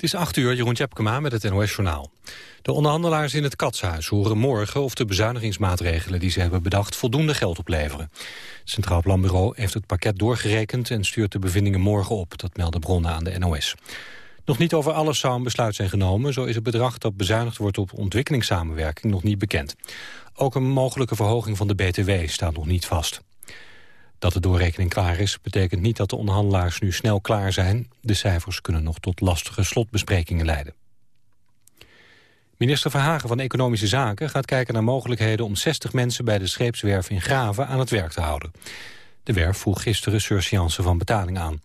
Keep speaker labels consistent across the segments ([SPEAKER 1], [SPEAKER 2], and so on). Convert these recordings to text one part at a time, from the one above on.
[SPEAKER 1] Het is 8 uur, Jeroen Tjepkema met het NOS-journaal. De onderhandelaars in het Katshuis horen morgen of de bezuinigingsmaatregelen die ze hebben bedacht voldoende geld opleveren. Het Centraal Planbureau heeft het pakket doorgerekend en stuurt de bevindingen morgen op, dat melden bronnen aan de NOS. Nog niet over alles zou een besluit zijn genomen, zo is het bedrag dat bezuinigd wordt op ontwikkelingssamenwerking nog niet bekend. Ook een mogelijke verhoging van de BTW staat nog niet vast. Dat de doorrekening klaar is, betekent niet dat de onderhandelaars nu snel klaar zijn. De cijfers kunnen nog tot lastige slotbesprekingen leiden. Minister Verhagen van Economische Zaken gaat kijken naar mogelijkheden om 60 mensen bij de scheepswerf in Graven aan het werk te houden. De werf vroeg gisteren surseance van betaling aan.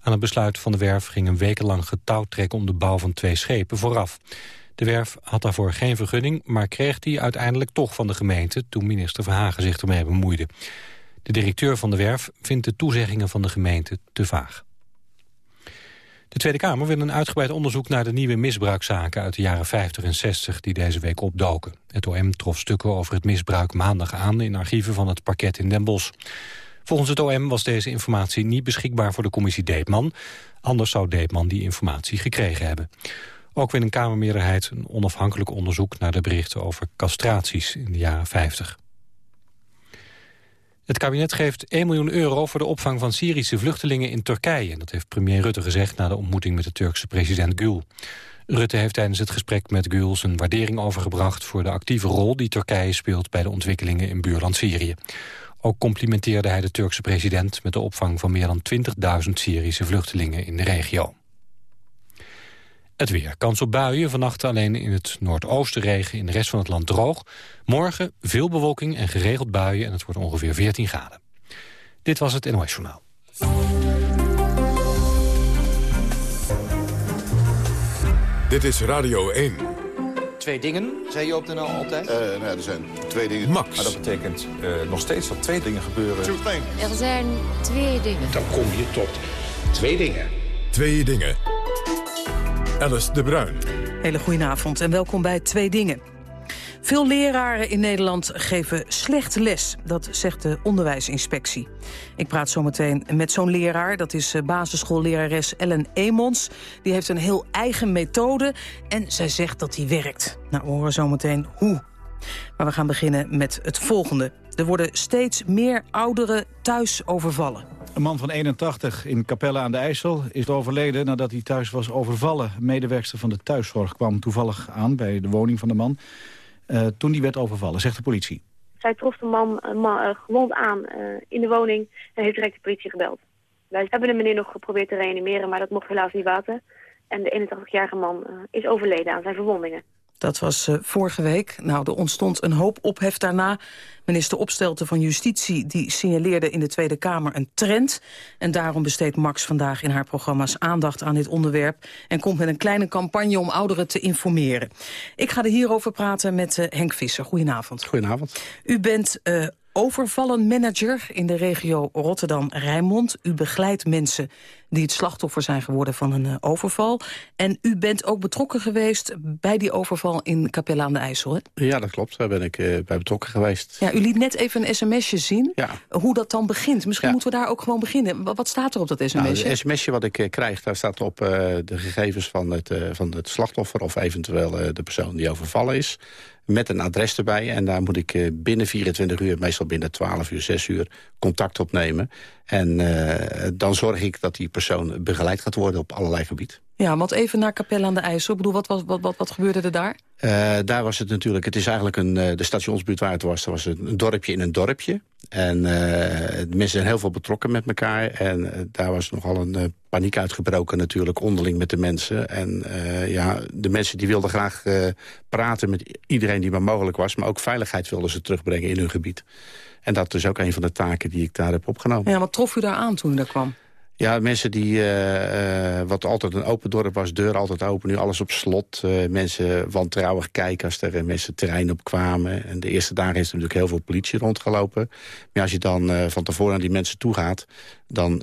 [SPEAKER 1] Aan het besluit van de werf ging een wekenlang getouwtrek om de bouw van twee schepen vooraf. De werf had daarvoor geen vergunning, maar kreeg die uiteindelijk toch van de gemeente toen minister Verhagen zich ermee bemoeide. De directeur van de werf vindt de toezeggingen van de gemeente te vaag. De Tweede Kamer wil een uitgebreid onderzoek naar de nieuwe misbruikzaken uit de jaren 50 en 60 die deze week opdoken. Het OM trof stukken over het misbruik maandag aan in archieven van het parket in Den Bosch. Volgens het OM was deze informatie niet beschikbaar voor de commissie Deepman. Anders zou Deepman die informatie gekregen hebben. Ook wil een Kamermeerderheid een onafhankelijk onderzoek naar de berichten over castraties in de jaren 50. Het kabinet geeft 1 miljoen euro voor de opvang van Syrische vluchtelingen in Turkije. Dat heeft premier Rutte gezegd na de ontmoeting met de Turkse president Gül. Rutte heeft tijdens het gesprek met Gül zijn waardering overgebracht... voor de actieve rol die Turkije speelt bij de ontwikkelingen in buurland Syrië. Ook complimenteerde hij de Turkse president met de opvang van meer dan 20.000 Syrische vluchtelingen in de regio. Het weer. Kans op buien. Vannacht alleen in het noordoosten regen. In de rest van het land droog. Morgen veel bewolking en geregeld buien. En het wordt ongeveer 14 graden. Dit was het NOS Journaal.
[SPEAKER 2] Dit is Radio 1.
[SPEAKER 3] Twee dingen, zei je op de NL altijd?
[SPEAKER 4] Uh, nou, er zijn twee dingen.
[SPEAKER 2] Max.
[SPEAKER 5] Maar dat betekent uh, nog steeds dat twee dingen gebeuren.
[SPEAKER 6] Er zijn twee dingen.
[SPEAKER 7] Dan kom je tot twee dingen.
[SPEAKER 2] Twee dingen. Alice de Bruin.
[SPEAKER 8] Hele goedenavond en welkom bij Twee Dingen. Veel leraren in Nederland geven slecht les, dat zegt de onderwijsinspectie. Ik praat zometeen met zo'n leraar, dat is eh, basisschoollerares Ellen Emons. Die heeft een heel eigen methode en zij zegt dat die werkt. Nou, we horen zometeen hoe. Maar we gaan beginnen met het volgende. Er worden steeds meer ouderen thuis overvallen.
[SPEAKER 9] Een man van 81 in Capelle aan de IJssel is overleden nadat hij thuis was overvallen. Een medewerkster van de thuiszorg kwam toevallig aan bij de woning van de man. Uh, toen die werd overvallen, zegt de politie.
[SPEAKER 10] Zij trof de man, man uh, gewond aan in de woning en heeft direct de politie gebeld. Wij hebben de meneer nog geprobeerd te reanimeren, maar dat mocht helaas niet baten. En de 81-jarige man is overleden aan zijn verwondingen.
[SPEAKER 8] Dat was uh, vorige week. Nou, er ontstond een hoop ophef daarna. Minister Opstelten van Justitie die signaleerde in de Tweede Kamer een trend. En daarom besteedt Max vandaag in haar programma's aandacht aan dit onderwerp... en komt met een kleine campagne om ouderen te informeren. Ik ga er hierover praten met uh, Henk Visser. Goedenavond.
[SPEAKER 11] Goedenavond.
[SPEAKER 8] U bent uh, overvallenmanager in de regio Rotterdam-Rijnmond. U begeleidt mensen die het slachtoffer zijn geworden van een uh, overval. En u bent ook betrokken geweest bij die overval in Capelle aan de IJssel, hè?
[SPEAKER 11] Ja, dat klopt. Daar ben ik uh, bij betrokken geweest.
[SPEAKER 8] Ja, u liet net even een sms'je zien.
[SPEAKER 11] Ja.
[SPEAKER 8] Hoe dat dan begint. Misschien ja. moeten we daar ook gewoon beginnen. Wat staat er op dat sms'je?
[SPEAKER 11] Nou, het sms'je wat ik uh, krijg, daar staat op de gegevens van het, van het slachtoffer... of eventueel de persoon die overvallen is met een adres erbij. En daar moet ik binnen 24 uur, meestal binnen 12 uur, 6 uur, contact opnemen. En uh, dan zorg ik dat die persoon begeleid gaat worden op allerlei gebied.
[SPEAKER 8] Ja, want even naar Capelle aan de IJssel. Ik bedoel, wat, wat, wat, wat, wat gebeurde er daar?
[SPEAKER 11] Uh, daar was het natuurlijk, het is eigenlijk een, uh, de stationsbuurt waar het was, dat was een dorpje in een dorpje. En de mensen zijn heel veel betrokken met elkaar. En daar was nogal een paniek uitgebroken natuurlijk, onderling met de mensen. En ja, de mensen die wilden graag praten met iedereen die maar mogelijk was. Maar ook veiligheid wilden ze terugbrengen in hun gebied. En dat is ook een van de taken die ik daar heb opgenomen.
[SPEAKER 8] Ja, wat trof u daar aan toen u daar kwam?
[SPEAKER 11] Ja, mensen die, uh, uh, wat altijd een open dorp was, deur altijd open, nu alles op slot. Uh, mensen wantrouwig kijken als er mensen terrein op kwamen. En de eerste dagen is er natuurlijk heel veel politie rondgelopen. Maar als je dan van tevoren naar die mensen toe gaat, dan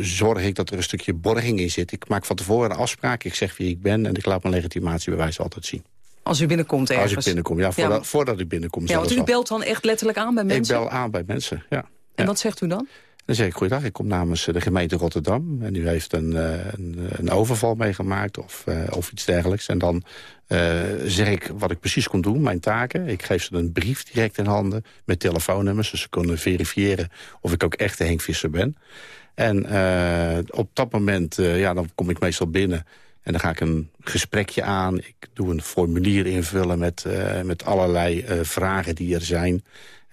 [SPEAKER 11] zorg ik dat er een stukje borging in zit. Ik maak van tevoren een afspraak, ik zeg wie ik ben en ik laat mijn legitimatiebewijs altijd zien.
[SPEAKER 8] Als u binnenkomt ergens?
[SPEAKER 11] Als ik binnenkom, ja, voordat, ja. voordat ik binnenkom.
[SPEAKER 8] Ja, want u belt dan echt letterlijk aan bij mensen?
[SPEAKER 11] Ik bel aan bij mensen, ja.
[SPEAKER 8] En
[SPEAKER 11] ja.
[SPEAKER 8] wat zegt u dan?
[SPEAKER 11] Dan zeg ik, goeiedag, ik kom namens de gemeente Rotterdam. En u heeft een, een, een overval meegemaakt of, of iets dergelijks. En dan zeg ik wat ik precies kon doen, mijn taken. Ik geef ze een brief direct in handen met telefoonnummers. Dus ze kunnen verifiëren of ik ook echt de Henk Visser ben. En op dat moment, ja, dan kom ik meestal binnen... En dan ga ik een gesprekje aan. Ik doe een formulier invullen met, met allerlei vragen die er zijn.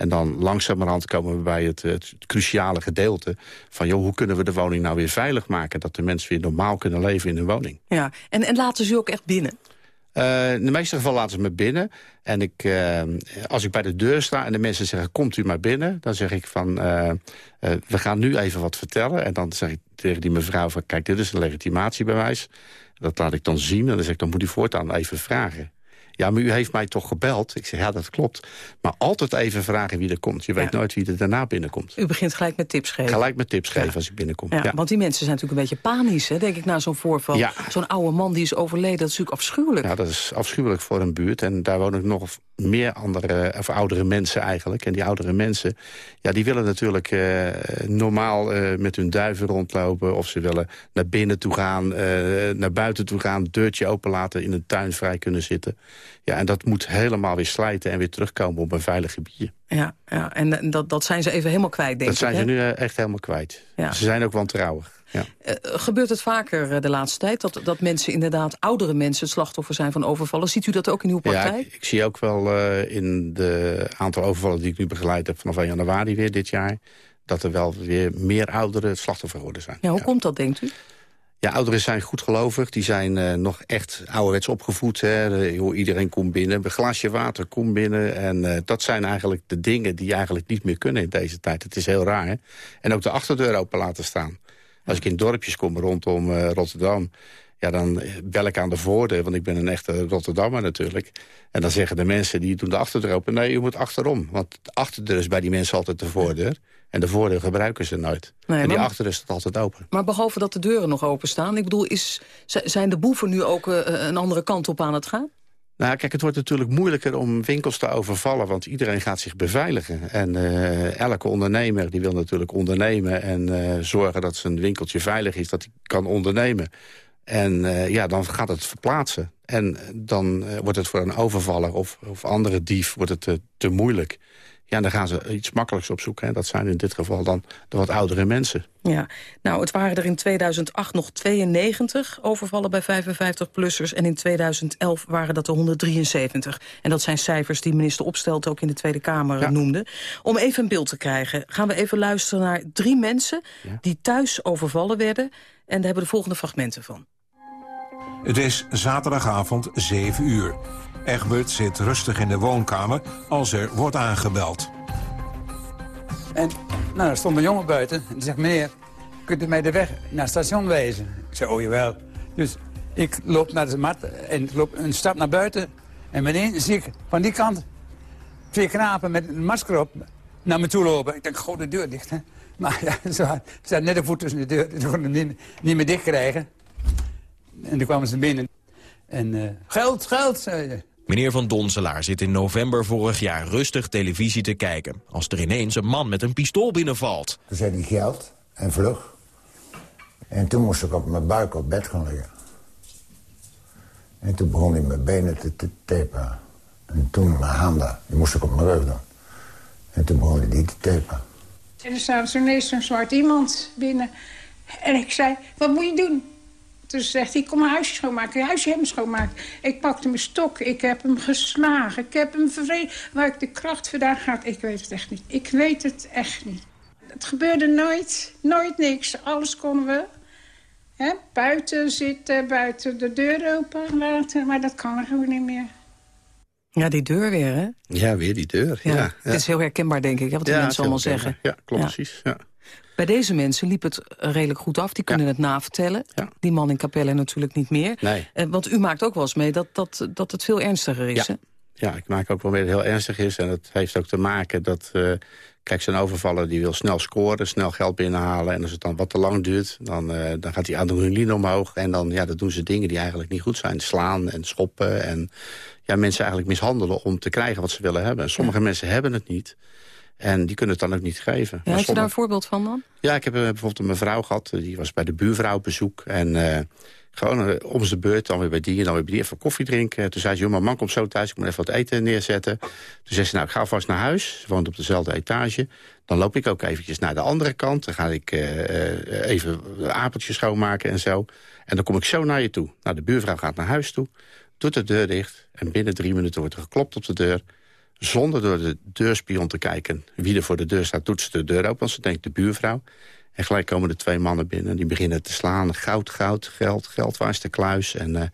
[SPEAKER 11] En dan langzamerhand komen we bij het, het, cruciale gedeelte... van joh, hoe kunnen we de woning nou weer veilig maken... dat de mensen weer normaal kunnen leven in hun woning.
[SPEAKER 8] Ja, en, en laten ze u ook echt binnen?
[SPEAKER 11] Uh, in de meeste gevallen laten ze me binnen. En ik, uh, als ik bij de deur sta en de mensen zeggen, komt u maar binnen... dan zeg ik van, uh, we gaan nu even wat vertellen. En dan zeg ik tegen die mevrouw van, kijk, dit is een legitimatiebewijs. Dat laat ik dan zien en dan zeg ik, dan moet u voortaan even vragen. Ja, maar u heeft mij toch gebeld? Ik zeg, ja, dat klopt. Maar altijd even vragen wie er komt. Je weet nooit wie er daarna binnenkomt.
[SPEAKER 8] U begint gelijk met tips geven.
[SPEAKER 11] Gelijk met tips geven als ik binnenkom.
[SPEAKER 8] Ja, Want die mensen zijn natuurlijk een beetje panisch, hè, denk ik, na zo'n voorval. Zo'n oude man die is overleden, dat is natuurlijk afschuwelijk.
[SPEAKER 11] Ja, dat is afschuwelijk voor een buurt. En daar wonen nog meer andere, of oudere mensen eigenlijk. En die oudere mensen, ja, die willen natuurlijk uh, normaal uh, met hun duiven rondlopen. Of ze willen naar binnen toe gaan, uh, naar buiten toe gaan, deurtje openlaten, in een tuin vrij kunnen zitten. Ja, en dat moet helemaal weer slijten en weer terugkomen op een veilig gebiedje.
[SPEAKER 8] Ja, ja en dat, dat zijn ze even helemaal kwijt, denk
[SPEAKER 11] dat ik. Dat zijn ze nu echt helemaal kwijt. Ja. Ze zijn ook wantrouwig. Ja.
[SPEAKER 8] Uh, gebeurt het vaker de laatste tijd? Dat, dat mensen inderdaad, oudere mensen, het slachtoffer zijn van overvallen? Ziet u dat ook in uw praktijk?
[SPEAKER 11] Ja, ik, ik zie ook wel uh, in de aantal overvallen die ik nu begeleid heb... vanaf 1 januari weer dit jaar... dat er wel weer meer ouderen slachtoffer geworden zijn.
[SPEAKER 8] Ja, hoe komt dat, denkt u?
[SPEAKER 11] Ja, ouderen zijn goed gelovig. Die zijn uh, nog echt ouderwets opgevoed. Hè. iedereen komt binnen. Een glaasje water, kom binnen. En uh, dat zijn eigenlijk de dingen die eigenlijk niet meer kunnen in deze tijd. Het is heel raar. Hè? En ook de achterdeur open laten staan. Als ik in dorpjes kom rondom uh, Rotterdam... Ja, dan bel ik aan de voordeur, want ik ben een echte Rotterdammer natuurlijk. En dan zeggen de mensen, die doen de achterdeur open... nee, u moet achterom, want de achterdeur is bij die mensen altijd de voordeur. En de voordeur gebruiken ze nooit. Nee, en die maar, achterdeur staat altijd open.
[SPEAKER 8] Maar behalve dat de deuren nog openstaan... ik bedoel, is, zijn de boeven nu ook uh, een andere kant op aan het gaan?
[SPEAKER 11] Nou, kijk, het wordt natuurlijk moeilijker om winkels te overvallen... want iedereen gaat zich beveiligen. En uh, elke ondernemer die wil natuurlijk ondernemen... en uh, zorgen dat zijn winkeltje veilig is, dat hij kan ondernemen. En uh, ja, dan gaat het verplaatsen. En dan wordt het voor een overvaller of, of andere dief wordt het, te, te moeilijk. Ja, dan gaan ze iets makkelijks opzoeken. En dat zijn in dit geval dan de wat oudere mensen.
[SPEAKER 8] Ja, nou, het waren er in 2008 nog 92 overvallen bij 55-plussers... en in 2011 waren dat er 173. En dat zijn cijfers die minister Opstelt ook in de Tweede Kamer noemde. Om even een beeld te krijgen, gaan we even luisteren naar drie mensen... die thuis overvallen werden. En daar hebben we de volgende fragmenten van.
[SPEAKER 4] Het is zaterdagavond 7 uur. Egbert zit rustig in de woonkamer als er wordt aangebeld.
[SPEAKER 12] En nou, er stond een jongen buiten. En die zegt, meneer, kunt u mij de weg naar het station wijzen? Ik zei, oh jawel. Dus ik loop naar de mat en loop een stap naar buiten. En meteen zie ik van die kant twee knapen met een masker op naar me toe lopen. Ik denk, goh, de deur dicht, hè. Maar ja, ze hadden net een voet tussen de deur. Ze konden niet, niet meer dicht krijgen. En toen kwamen ze binnen. En uh, geld, geld, zei je.
[SPEAKER 13] Meneer Van Donselaar zit in november vorig jaar rustig televisie te kijken... als er ineens een man met een pistool binnenvalt.
[SPEAKER 14] Toen zei hij geld en vlug. En toen moest ik op mijn buik op bed gaan liggen. En toen begon hij mijn benen te, te tapen. En toen mijn handen, die moest ik op mijn rug doen. En toen begon hij die te tapen.
[SPEAKER 15] En er staat zo'n zo'n zwart iemand binnen. En ik zei, wat moet je doen? Toen zegt hij, kom mijn huisje schoonmaken. Je huisje hebben schoonmaakt. Ik pakte mijn stok. Ik heb hem geslagen. Ik heb hem vervreden. Waar ik de kracht vandaan gaat, ik weet het echt niet. Ik weet het echt niet. Het gebeurde nooit. Nooit niks. Alles konden we. Hè? Buiten zitten, buiten de deur open laten. Maar dat kan er gewoon niet meer.
[SPEAKER 8] Ja, die deur weer, hè?
[SPEAKER 11] Ja, weer die deur. Ja, ja.
[SPEAKER 8] Het is heel herkenbaar, denk ik, hè, wat die mensen allemaal zeggen.
[SPEAKER 11] Ja, klopt precies. Ja.
[SPEAKER 8] Bij deze mensen liep het redelijk goed af. Die kunnen het navertellen. Die man in Capelle natuurlijk niet meer.
[SPEAKER 11] Nee.
[SPEAKER 8] Eh, want u maakt ook wel eens mee dat, dat, dat het veel ernstiger is,
[SPEAKER 11] ja. Ja, ik maak ook wel mee dat het heel ernstig is. En dat heeft ook te maken dat... Uh, kijk, zo'n overvaller die wil snel scoren, snel geld binnenhalen. En als het dan wat te lang duurt, dan, uh, dan gaat die adrenaline omhoog. En dan, ja, dan doen ze dingen die eigenlijk niet goed zijn. Slaan en schoppen en ja, mensen eigenlijk mishandelen om te krijgen wat ze willen hebben. En sommige mensen hebben het niet. En die kunnen het dan ook niet geven.
[SPEAKER 8] Ja, heb je daar een voorbeeld van dan?
[SPEAKER 11] Ja, ik heb eh, bijvoorbeeld een mevrouw gehad. eh, Die was bij de buurvrouw op bezoek. En eh, gewoon om zijn beurt, dan weer bij die en dan weer bij die. Even koffie drinken. Toen zei ze, joh, mijn man komt zo thuis. Ik moet even wat eten neerzetten. Toen zei ze, nou, ik ga vast naar huis. Ze woont op dezelfde etage. Dan loop ik ook eventjes naar de andere kant. Dan ga ik even de apentjes schoonmaken en zo. En dan kom ik zo naar je toe. Nou, de buurvrouw gaat naar huis toe. Doet de deur dicht. En binnen drie minuten wordt er geklopt op de deur. Zonder door de deurspion te kijken wie er voor de deur staat... doet ze de deur open, want ze denkt de buurvrouw. En gelijk komen er twee mannen binnen. Die beginnen te slaan. Goud, goud, geld, geld, waar is de kluis? En eh,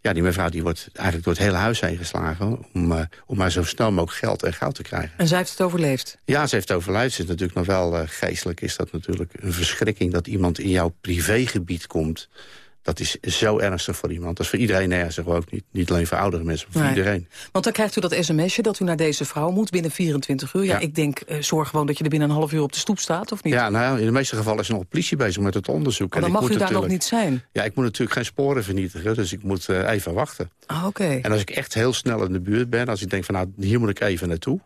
[SPEAKER 11] ja, die mevrouw die wordt eigenlijk door het hele huis heen geslagen... om, eh, om maar zo snel mogelijk geld en goud te krijgen.
[SPEAKER 8] En zij heeft het overleefd.
[SPEAKER 11] Ja, ze heeft overlijden. Ze is natuurlijk nog wel eh, geestelijk. Is dat natuurlijk een verschrikking dat iemand in jouw privégebied komt. Dat is zo ernstig voor iemand. Dat is voor iedereen ernstig. Ook niet, niet alleen voor oudere mensen, maar voor
[SPEAKER 8] Nee.
[SPEAKER 11] iedereen.
[SPEAKER 8] Want dan krijgt u dat sms'je dat u naar deze vrouw moet binnen 24 uur. Ja,
[SPEAKER 11] Ja.
[SPEAKER 8] ik denk, eh, zorg gewoon dat je er binnen een half uur op de stoep staat, of niet?
[SPEAKER 11] Ja, nou, in de meeste gevallen is er nog politie bezig met het onderzoek.
[SPEAKER 8] Maar dan
[SPEAKER 11] En
[SPEAKER 8] mag
[SPEAKER 11] moet
[SPEAKER 8] u daar nog niet zijn.
[SPEAKER 11] Ja, ik moet natuurlijk geen sporen vernietigen, dus ik moet eh, even wachten.
[SPEAKER 8] Ah, oké.
[SPEAKER 11] En als ik echt heel snel in de buurt ben, als ik denk van nou, hier moet ik even naartoe.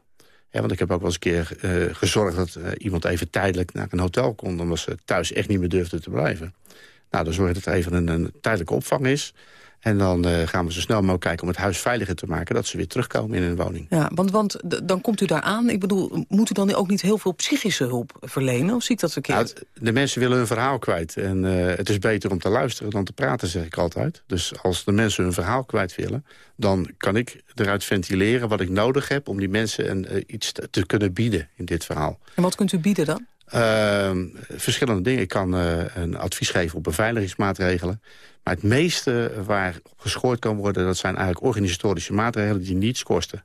[SPEAKER 11] Ja, want ik heb ook wel eens een keer eh, gezorgd dat iemand even tijdelijk naar een hotel kon... omdat ze thuis echt niet meer durfde te blijven. Nou, dan zorg ik dat er even een, een tijdelijke opvang is. En dan eh, gaan we zo snel mogelijk kijken om het huis veiliger te maken... dat ze weer terugkomen in hun woning.
[SPEAKER 8] Ja, want, want dan komt u daar aan. Ik bedoel, moet u dan ook niet heel veel psychische hulp verlenen? Of zie ik dat verkeerd?
[SPEAKER 11] Nou, de mensen willen hun verhaal kwijt. En eh, het is beter om te luisteren dan te praten, zeg ik altijd. Dus als de mensen hun verhaal kwijt willen... dan kan ik eruit ventileren wat ik nodig heb... om die mensen een, eh, iets te, te kunnen bieden in dit verhaal.
[SPEAKER 8] En wat kunt u bieden dan?
[SPEAKER 11] Ehm, verschillende dingen. Ik kan eh, een advies geven op beveiligingsmaatregelen. Maar het meeste waar geschoord kan worden... dat zijn eigenlijk organisatorische maatregelen die niets kosten.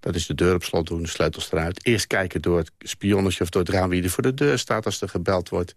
[SPEAKER 11] Dat is de deur op slot doen, de sleutels eruit. Eerst kijken door het spionnetje of door het raam wie er voor de deur staat... als er gebeld wordt.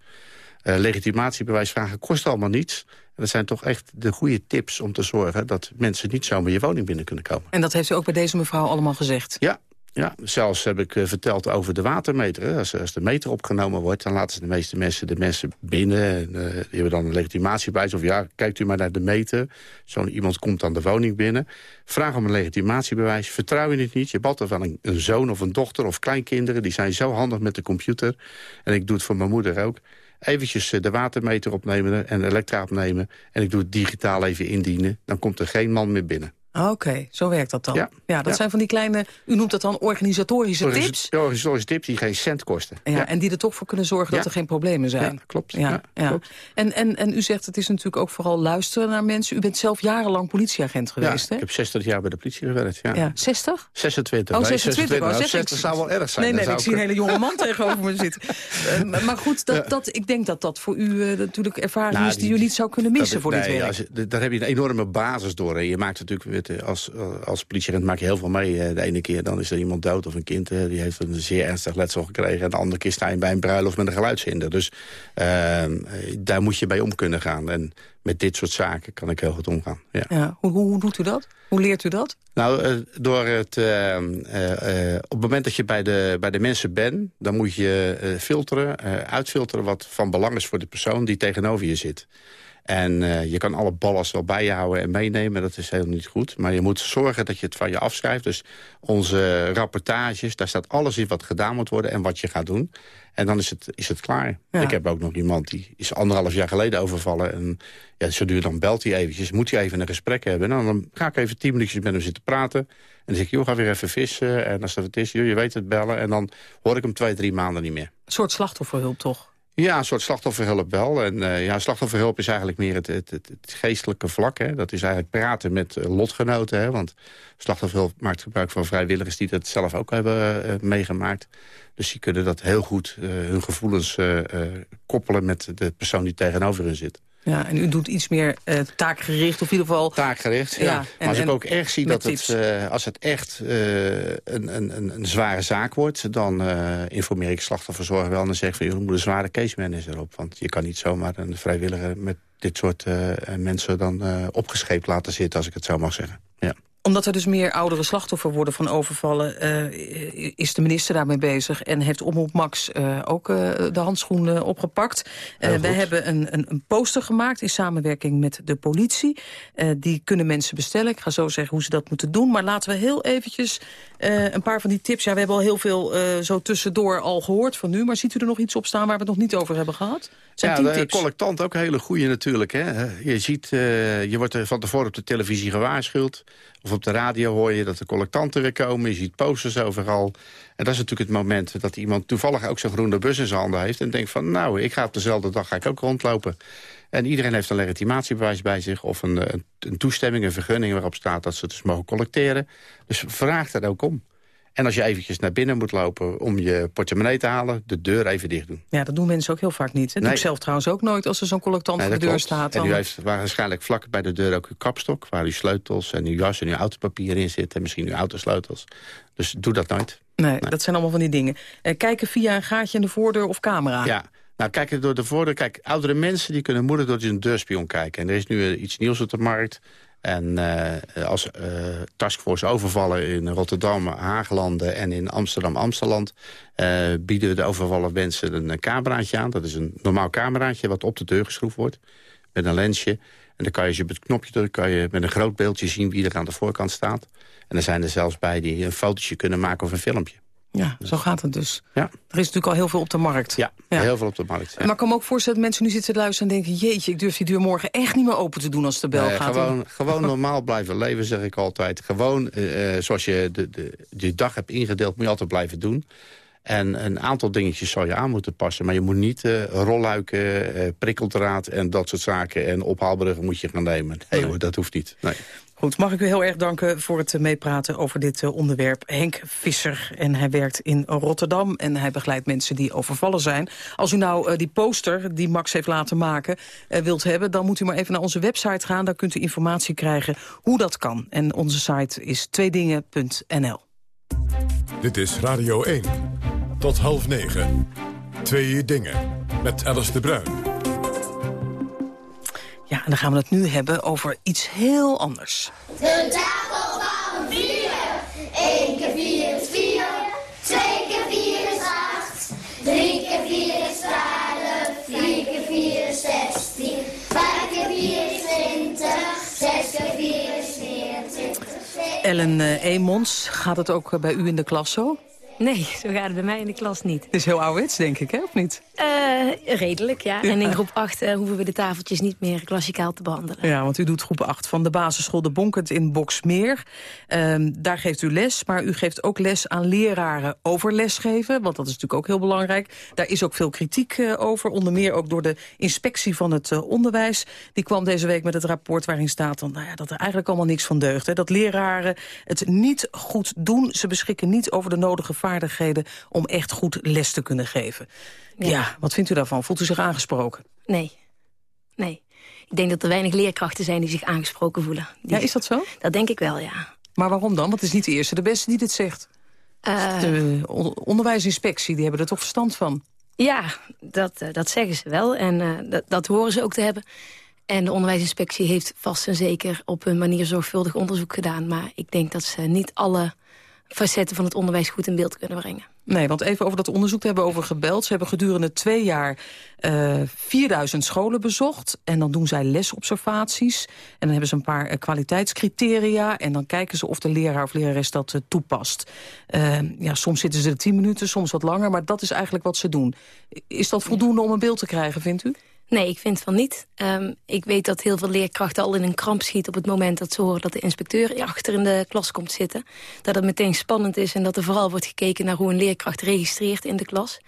[SPEAKER 11] Eh, legitimatiebewijs vragen kost allemaal niets. En dat zijn toch echt de goede tips om te zorgen... dat mensen niet zomaar je woning binnen kunnen komen.
[SPEAKER 8] En dat heeft u ook bij deze mevrouw allemaal gezegd?
[SPEAKER 11] Ja, ja, zelfs heb ik eh, verteld over de watermeter. Als, als de meter opgenomen wordt, dan laten de meeste mensen de mensen binnen. En, eh, die hebben dan een legitimatie bij zich. Of ja, kijkt u maar naar de meter. Zo'n iemand komt dan de woning binnen. Vraag om een legitimatiebewijs. Vertrouw je het niet? Je hebt altijd wel een, een zoon of een dochter of kleinkinderen. Die zijn zo handig met de computer. En ik doe het voor mijn moeder ook. Eventjes eh, de watermeter opnemen en elektra opnemen. En ik doe het digitaal even indienen. Dan komt er geen man meer binnen.
[SPEAKER 8] Ah, Oké, zo werkt dat dan.
[SPEAKER 11] Ja.
[SPEAKER 8] dat
[SPEAKER 11] Ja.
[SPEAKER 8] zijn van die kleine, u noemt dat dan organisatorische
[SPEAKER 11] Organis-
[SPEAKER 8] tips.
[SPEAKER 11] Organisatorische tips die geen cent kosten.
[SPEAKER 8] Ja, En die er toch voor kunnen zorgen dat er geen problemen zijn.
[SPEAKER 11] Ja, klopt.
[SPEAKER 8] Ja,
[SPEAKER 11] klopt.
[SPEAKER 8] En, en, en u zegt het is natuurlijk ook vooral luisteren naar mensen. U bent zelf jarenlang politieagent geweest,
[SPEAKER 11] ja,
[SPEAKER 8] hè?
[SPEAKER 11] ik heb 60 jaar bij de politie gewerkt. Ja.
[SPEAKER 8] Ja, 60?
[SPEAKER 11] 26.
[SPEAKER 8] Oh,
[SPEAKER 11] Nee,
[SPEAKER 8] 26. Oh,
[SPEAKER 11] Nou,
[SPEAKER 8] zeg
[SPEAKER 11] 60 zou wel erg zijn.
[SPEAKER 8] Nee, nee,
[SPEAKER 11] Dan
[SPEAKER 8] ik zie een hele jonge man tegenover me zitten. Eh, maar- goed, dat, dat, ik denk dat dat voor u eh, natuurlijk ervaring
[SPEAKER 11] Nou,
[SPEAKER 8] is die,
[SPEAKER 11] die-
[SPEAKER 8] u niet zou kunnen missen
[SPEAKER 11] Dat-
[SPEAKER 8] voor
[SPEAKER 11] nee,
[SPEAKER 8] dit werk.
[SPEAKER 11] als daar heb je een enorme basis door. hè. Je maakt natuurlijk met, eh, als, als politieagent maak je heel veel mee. De ene keer dan is er iemand dood of een kind die heeft een zeer ernstig letsel gekregen. En de andere keer sta je bij een bruiloft met een geluidshinder. Dus ehm, eh, daar moet je bij om kunnen gaan. En met dit soort zaken kan ik heel goed omgaan. Ja.
[SPEAKER 8] Ja, hoe, hoe, doet u dat? Hoe leert u dat?
[SPEAKER 11] Nou, eh, door het, op het moment dat je bij de, bij de mensen bent... dan moet je filteren, uitfilteren wat van belang is voor de persoon die tegenover je zit. En eh, je kan alle ballast wel bij je houden en meenemen, dat is helemaal niet goed. Maar je moet zorgen dat je het van je afschrijft. Dus onze rapportages, daar staat alles in wat gedaan moet worden... en wat je gaat doen. En dan is het, is het klaar.
[SPEAKER 8] Ja.
[SPEAKER 11] Ik heb ook nog iemand die is anderhalf jaar geleden overvallen. En ja, zo duur dan belt hij eventjes. Moet hij even een gesprek hebben. Nou, dan ga ik even tien minuutjes met hem zitten praten. En dan zeg ik, joh, ga weer even vissen. En als dat het is, joh, je weet het, bellen. En dan hoor ik hem twee, drie maanden niet meer.
[SPEAKER 8] Een soort slachtofferhulp, toch?
[SPEAKER 11] Ja, een soort slachtofferhulp wel. En eh, ja, slachtofferhulp is eigenlijk meer het, het, het, geestelijke vlak. Hè. Dat is eigenlijk praten met eh, lotgenoten. Hè. Want slachtofferhulp maakt gebruik van vrijwilligers... die dat zelf ook hebben eh, meegemaakt. Dus die kunnen dat heel goed, hun gevoelens koppelen... met de persoon die tegenover hun zit.
[SPEAKER 8] Ja, en u doet iets meer eh, taakgericht, of in ieder geval...
[SPEAKER 11] Taakgericht, ja.
[SPEAKER 8] Ja,
[SPEAKER 11] maar
[SPEAKER 8] en-
[SPEAKER 11] als ik ook erg zie dat het, eh, als het echt eh, een, een, een, zware zaak wordt... dan informeer ik slachtofferzorg wel en dan zeg ik van... er moet een zware case manager op. Want je kan niet zomaar een vrijwilliger met dit soort mensen dan opgescheept laten zitten... als ik het zo mag zeggen. Ja.
[SPEAKER 8] Omdat er dus meer oudere slachtoffer worden van overvallen... Uh, is de minister daarmee bezig en heeft Omroep Max uh, ook uh, de handschoen opgepakt. wij hebben een, een, een, poster gemaakt in samenwerking met de politie. die kunnen mensen bestellen. Ik ga zo zeggen hoe ze dat moeten doen. Maar laten we heel eventjes een paar van die tips... Ja, we hebben al heel veel zo tussendoor al gehoord van nu. Maar ziet u er nog iets op staan waar we het nog niet over hebben gehad?
[SPEAKER 11] Ja, de collectant ook een hele goede natuurlijk. Hè? Je ziet, je wordt van tevoren op de televisie gewaarschuwd. Of op de radio hoor je dat de collectanten weer komen. Je ziet posters overal. En dat is natuurlijk het moment dat iemand toevallig ook zo'n groene bus in zijn handen heeft... en denkt van, nou, ik ga op dezelfde dag ga ik ook rondlopen. En iedereen heeft een legitimatiebewijs bij zich... of een, een, een toestemming, een vergunning waarop staat dat ze het dus mogen collecteren. Dus vraag daar ook om. En als je eventjes naar binnen moet lopen om je portemonnee te halen... de deur even dicht doen.
[SPEAKER 8] Ja, dat doen mensen ook heel vaak niet. Dat nee. doe ik zelf trouwens ook nooit als er zo'n collectant voor de deur staat.
[SPEAKER 11] Dan... En u heeft waarschijnlijk vlak bij de deur ook uw kapstok... waar uw sleutels en uw jas en uw autopapier in zitten... en misschien uw autosleutels. Dus doe dat nooit.
[SPEAKER 8] Nee, dat zijn allemaal van die dingen. Eh, kijken via een gaatje in de voordeur of camera.
[SPEAKER 11] Ja, nou, kijk door de voordeur. Kijk, oudere mensen die kunnen moeilijk door een deurspion kijken. En er is nu iets nieuws op de markt. En uh, als uh, taskforce overvallen in Rotterdam, Haaglanden en in Amsterdam, Amsterdam... Uh, bieden we de overvallen mensen een cameraatje aan. Dat is een normaal cameraatje wat op de deur geschroefd wordt. Met een lensje. En dan kan je, op het knopje drukt, kan je met een groot beeldje zien wie er aan de voorkant staat. En er zijn er zelfs bij die een fotootje kunnen maken of een filmpje.
[SPEAKER 8] Ja, zo gaat het dus.
[SPEAKER 11] Ja.
[SPEAKER 8] Er is natuurlijk al heel veel op de markt.
[SPEAKER 11] Ja, heel veel op de markt.
[SPEAKER 8] Maar ik kan me ook voorstellen dat mensen nu zitten luisteren en denken... jeetje, ik durf die deur morgen echt niet meer open te doen als de bel gaat.
[SPEAKER 11] Gewoon, gewoon normaal blijven leven, zeg ik altijd. Gewoon uh, zoals je de, de, de dag hebt ingedeeld, moet je altijd blijven doen. En een aantal dingetjes zou je aan moeten passen. Maar je moet niet uh, rolluiken, uh, prikkeldraad en dat soort zaken... en ophaalbruggen moet je gaan nemen. Nee, nee. Hoor, dat hoeft niet. Nee.
[SPEAKER 8] Goed, mag ik u heel erg danken voor het meepraten over dit onderwerp. Henk Visser, en hij werkt in Rotterdam en hij begeleidt mensen die overvallen zijn. Als u nou uh, die poster die Max heeft laten maken wilt hebben... dan moet u maar even naar onze website gaan. Daar kunt u informatie krijgen hoe dat kan. En onze site is tweedingen.nl.
[SPEAKER 2] Dit is Radio 1. Tot half negen. Twee dingen. Met Alice de Bruin.
[SPEAKER 8] Ja, en dan gaan we het nu hebben over iets heel anders.
[SPEAKER 16] De tafel van vier. Eén keer vier is vier. Twee keer vier is acht. Drie keer vier is twaalf. Vier keer vier is zestien. Vijf keer vier is twintig. Zes keer vier is veertwintig.
[SPEAKER 8] Ellen uh, Emons, gaat het ook bij u in de klas zo?
[SPEAKER 17] Nee, zo gaat het bij mij in de klas niet.
[SPEAKER 8] Het is heel ouderwets, denk ik, hè, of niet?
[SPEAKER 17] Uh, redelijk, ja. En in groep 8 uh, hoeven we de tafeltjes niet meer klassikaal te behandelen.
[SPEAKER 8] Ja, want u doet groep 8 van de basisschool De Bonkert in Boksmeer. Uh, daar geeft u les, maar u geeft ook les aan leraren over lesgeven. Want dat is natuurlijk ook heel belangrijk. Daar is ook veel kritiek uh, over, onder meer ook door de inspectie van het onderwijs. Die kwam deze week met het rapport waarin staat dan, nou ja, dat er eigenlijk allemaal niks van deugt. Hè. Dat leraren het niet goed doen. Ze beschikken niet over de nodige vaardigheden om echt goed les te kunnen geven. Ja. ja, wat vindt u daarvan? Voelt u zich aangesproken?
[SPEAKER 17] Nee. Nee. Ik denk dat er weinig leerkrachten zijn die zich aangesproken voelen. Die...
[SPEAKER 8] Ja, is dat zo?
[SPEAKER 17] Dat denk ik wel, ja.
[SPEAKER 8] Maar waarom dan? Want het is niet de eerste de beste die dit zegt. Uh... De onderwijsinspectie, die hebben er toch verstand van?
[SPEAKER 17] Ja, dat, uh, dat zeggen ze wel. En uh, dat, dat horen ze ook te hebben. En de onderwijsinspectie heeft vast en zeker op hun manier zorgvuldig onderzoek gedaan. Maar ik denk dat ze niet alle facetten van het onderwijs goed in beeld kunnen brengen.
[SPEAKER 8] Nee, want even over dat onderzoek, we hebben over gebeld. Ze hebben gedurende twee jaar uh, 4000 scholen bezocht. En dan doen zij lesobservaties. En dan hebben ze een paar uh, kwaliteitscriteria. En dan kijken ze of de leraar of lerares dat uh, toepast. Ja, soms zitten ze er tien minuten, soms wat langer. Maar dat is eigenlijk wat ze doen. Is dat voldoende om een beeld te krijgen, vindt u?
[SPEAKER 17] Nee, ik vind van niet. Um, ik weet dat heel veel leerkrachten al in een kramp schieten... op het moment dat ze horen dat de inspecteur achter in de klas komt zitten. Dat het meteen spannend is en dat er vooral wordt gekeken... naar hoe een leerkracht registreert in de klas.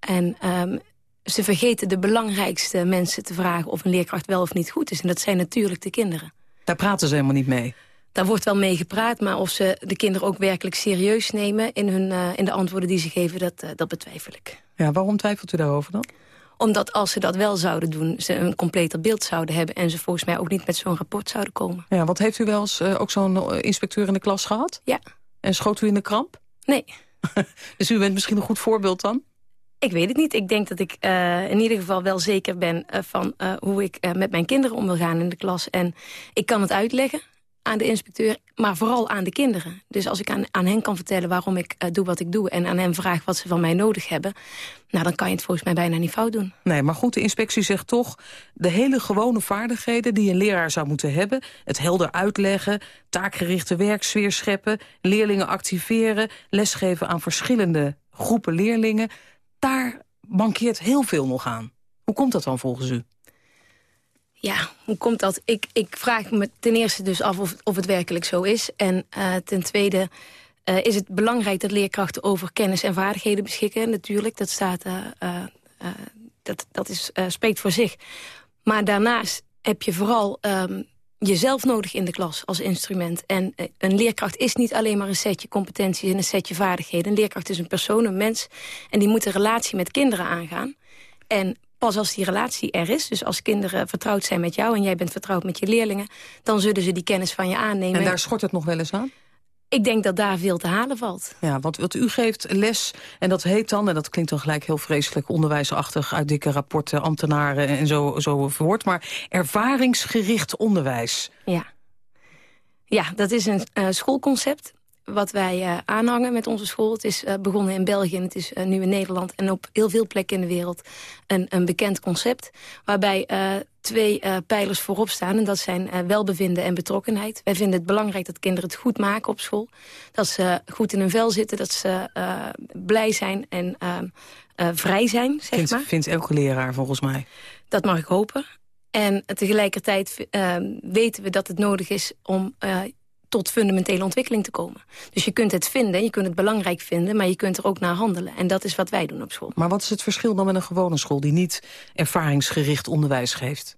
[SPEAKER 17] En um, ze vergeten de belangrijkste mensen te vragen... of een leerkracht wel of niet goed is. En dat zijn natuurlijk de kinderen.
[SPEAKER 8] Daar praten ze helemaal niet mee?
[SPEAKER 17] Daar wordt wel mee gepraat, maar of ze de kinderen ook werkelijk serieus nemen... in, hun, uh, in de antwoorden die ze geven, dat, uh, dat betwijfel ik.
[SPEAKER 8] Ja, waarom twijfelt u daarover dan?
[SPEAKER 17] Omdat als ze dat wel zouden doen, ze een completer beeld zouden hebben... en ze volgens mij ook niet met zo'n rapport zouden komen.
[SPEAKER 8] Ja, wat heeft u wel eens uh, ook zo'n inspecteur in de klas gehad?
[SPEAKER 17] Ja.
[SPEAKER 8] En schoot u in de kramp?
[SPEAKER 17] Nee.
[SPEAKER 8] dus u bent misschien een goed voorbeeld dan?
[SPEAKER 17] Ik weet het niet. Ik denk dat ik uh, in ieder geval wel zeker ben uh, van hoe ik met mijn kinderen om wil gaan in de klas. En ik kan het uitleggen. Aan de inspecteur, maar vooral aan de kinderen. Dus als ik aan, aan hen kan vertellen waarom ik doe wat ik doe... en aan hen vraag wat ze van mij nodig hebben... nou, dan kan je het volgens mij bijna niet fout doen.
[SPEAKER 8] Nee, maar goed, de inspectie zegt toch... de hele gewone vaardigheden die een leraar zou moeten hebben... het helder uitleggen, taakgerichte werksfeer scheppen... leerlingen activeren, lesgeven aan verschillende groepen leerlingen... daar mankeert heel veel nog aan. Hoe komt dat dan volgens u?
[SPEAKER 17] Ja, hoe komt dat? Ik, ik vraag me ten eerste dus af of, of het werkelijk zo is. En uh, ten tweede uh, is het belangrijk dat leerkrachten over kennis en vaardigheden beschikken. Natuurlijk, dat, staat, uh, dat, dat is, spreekt voor zich. Maar daarnaast heb je vooral um, jezelf nodig in de klas als instrument. En een leerkracht is niet alleen maar een setje competenties en een setje vaardigheden. Een leerkracht is een persoon, een mens. En die moet een relatie met kinderen aangaan. En pas als die relatie er is, dus als kinderen vertrouwd zijn met jou... en jij bent vertrouwd met je leerlingen... dan zullen ze die kennis van je aannemen.
[SPEAKER 8] En daar schort het nog wel eens aan?
[SPEAKER 17] Ik denk dat daar veel te halen valt.
[SPEAKER 8] Ja, want wat u geeft les, en dat heet dan... en dat klinkt dan gelijk heel vreselijk onderwijsachtig... uit dikke rapporten, ambtenaren en zo, zo verwoord... maar ervaringsgericht onderwijs.
[SPEAKER 17] Ja. Ja, dat is een uh, schoolconcept wat wij uh, aanhangen met onze school. Het is uh, begonnen in België en het is uh, nu in Nederland... en op heel veel plekken in de wereld een, een bekend concept... waarbij twee pijlers voorop staan. En dat zijn welbevinden en betrokkenheid. Wij vinden het belangrijk dat kinderen het goed maken op school. Dat ze goed in hun vel zitten, dat ze blij zijn en vrij zijn, zeg
[SPEAKER 8] vindt,
[SPEAKER 17] maar.
[SPEAKER 8] Vindt elke leraar volgens mij.
[SPEAKER 17] Dat mag ik hopen. En tegelijkertijd weten we dat het nodig is om tot fundamentele ontwikkeling te komen. Dus je kunt het vinden, je kunt het belangrijk vinden... maar je kunt er ook naar handelen. En dat is wat wij doen op school.
[SPEAKER 8] Maar wat is het verschil dan met een gewone school... die niet ervaringsgericht onderwijs geeft?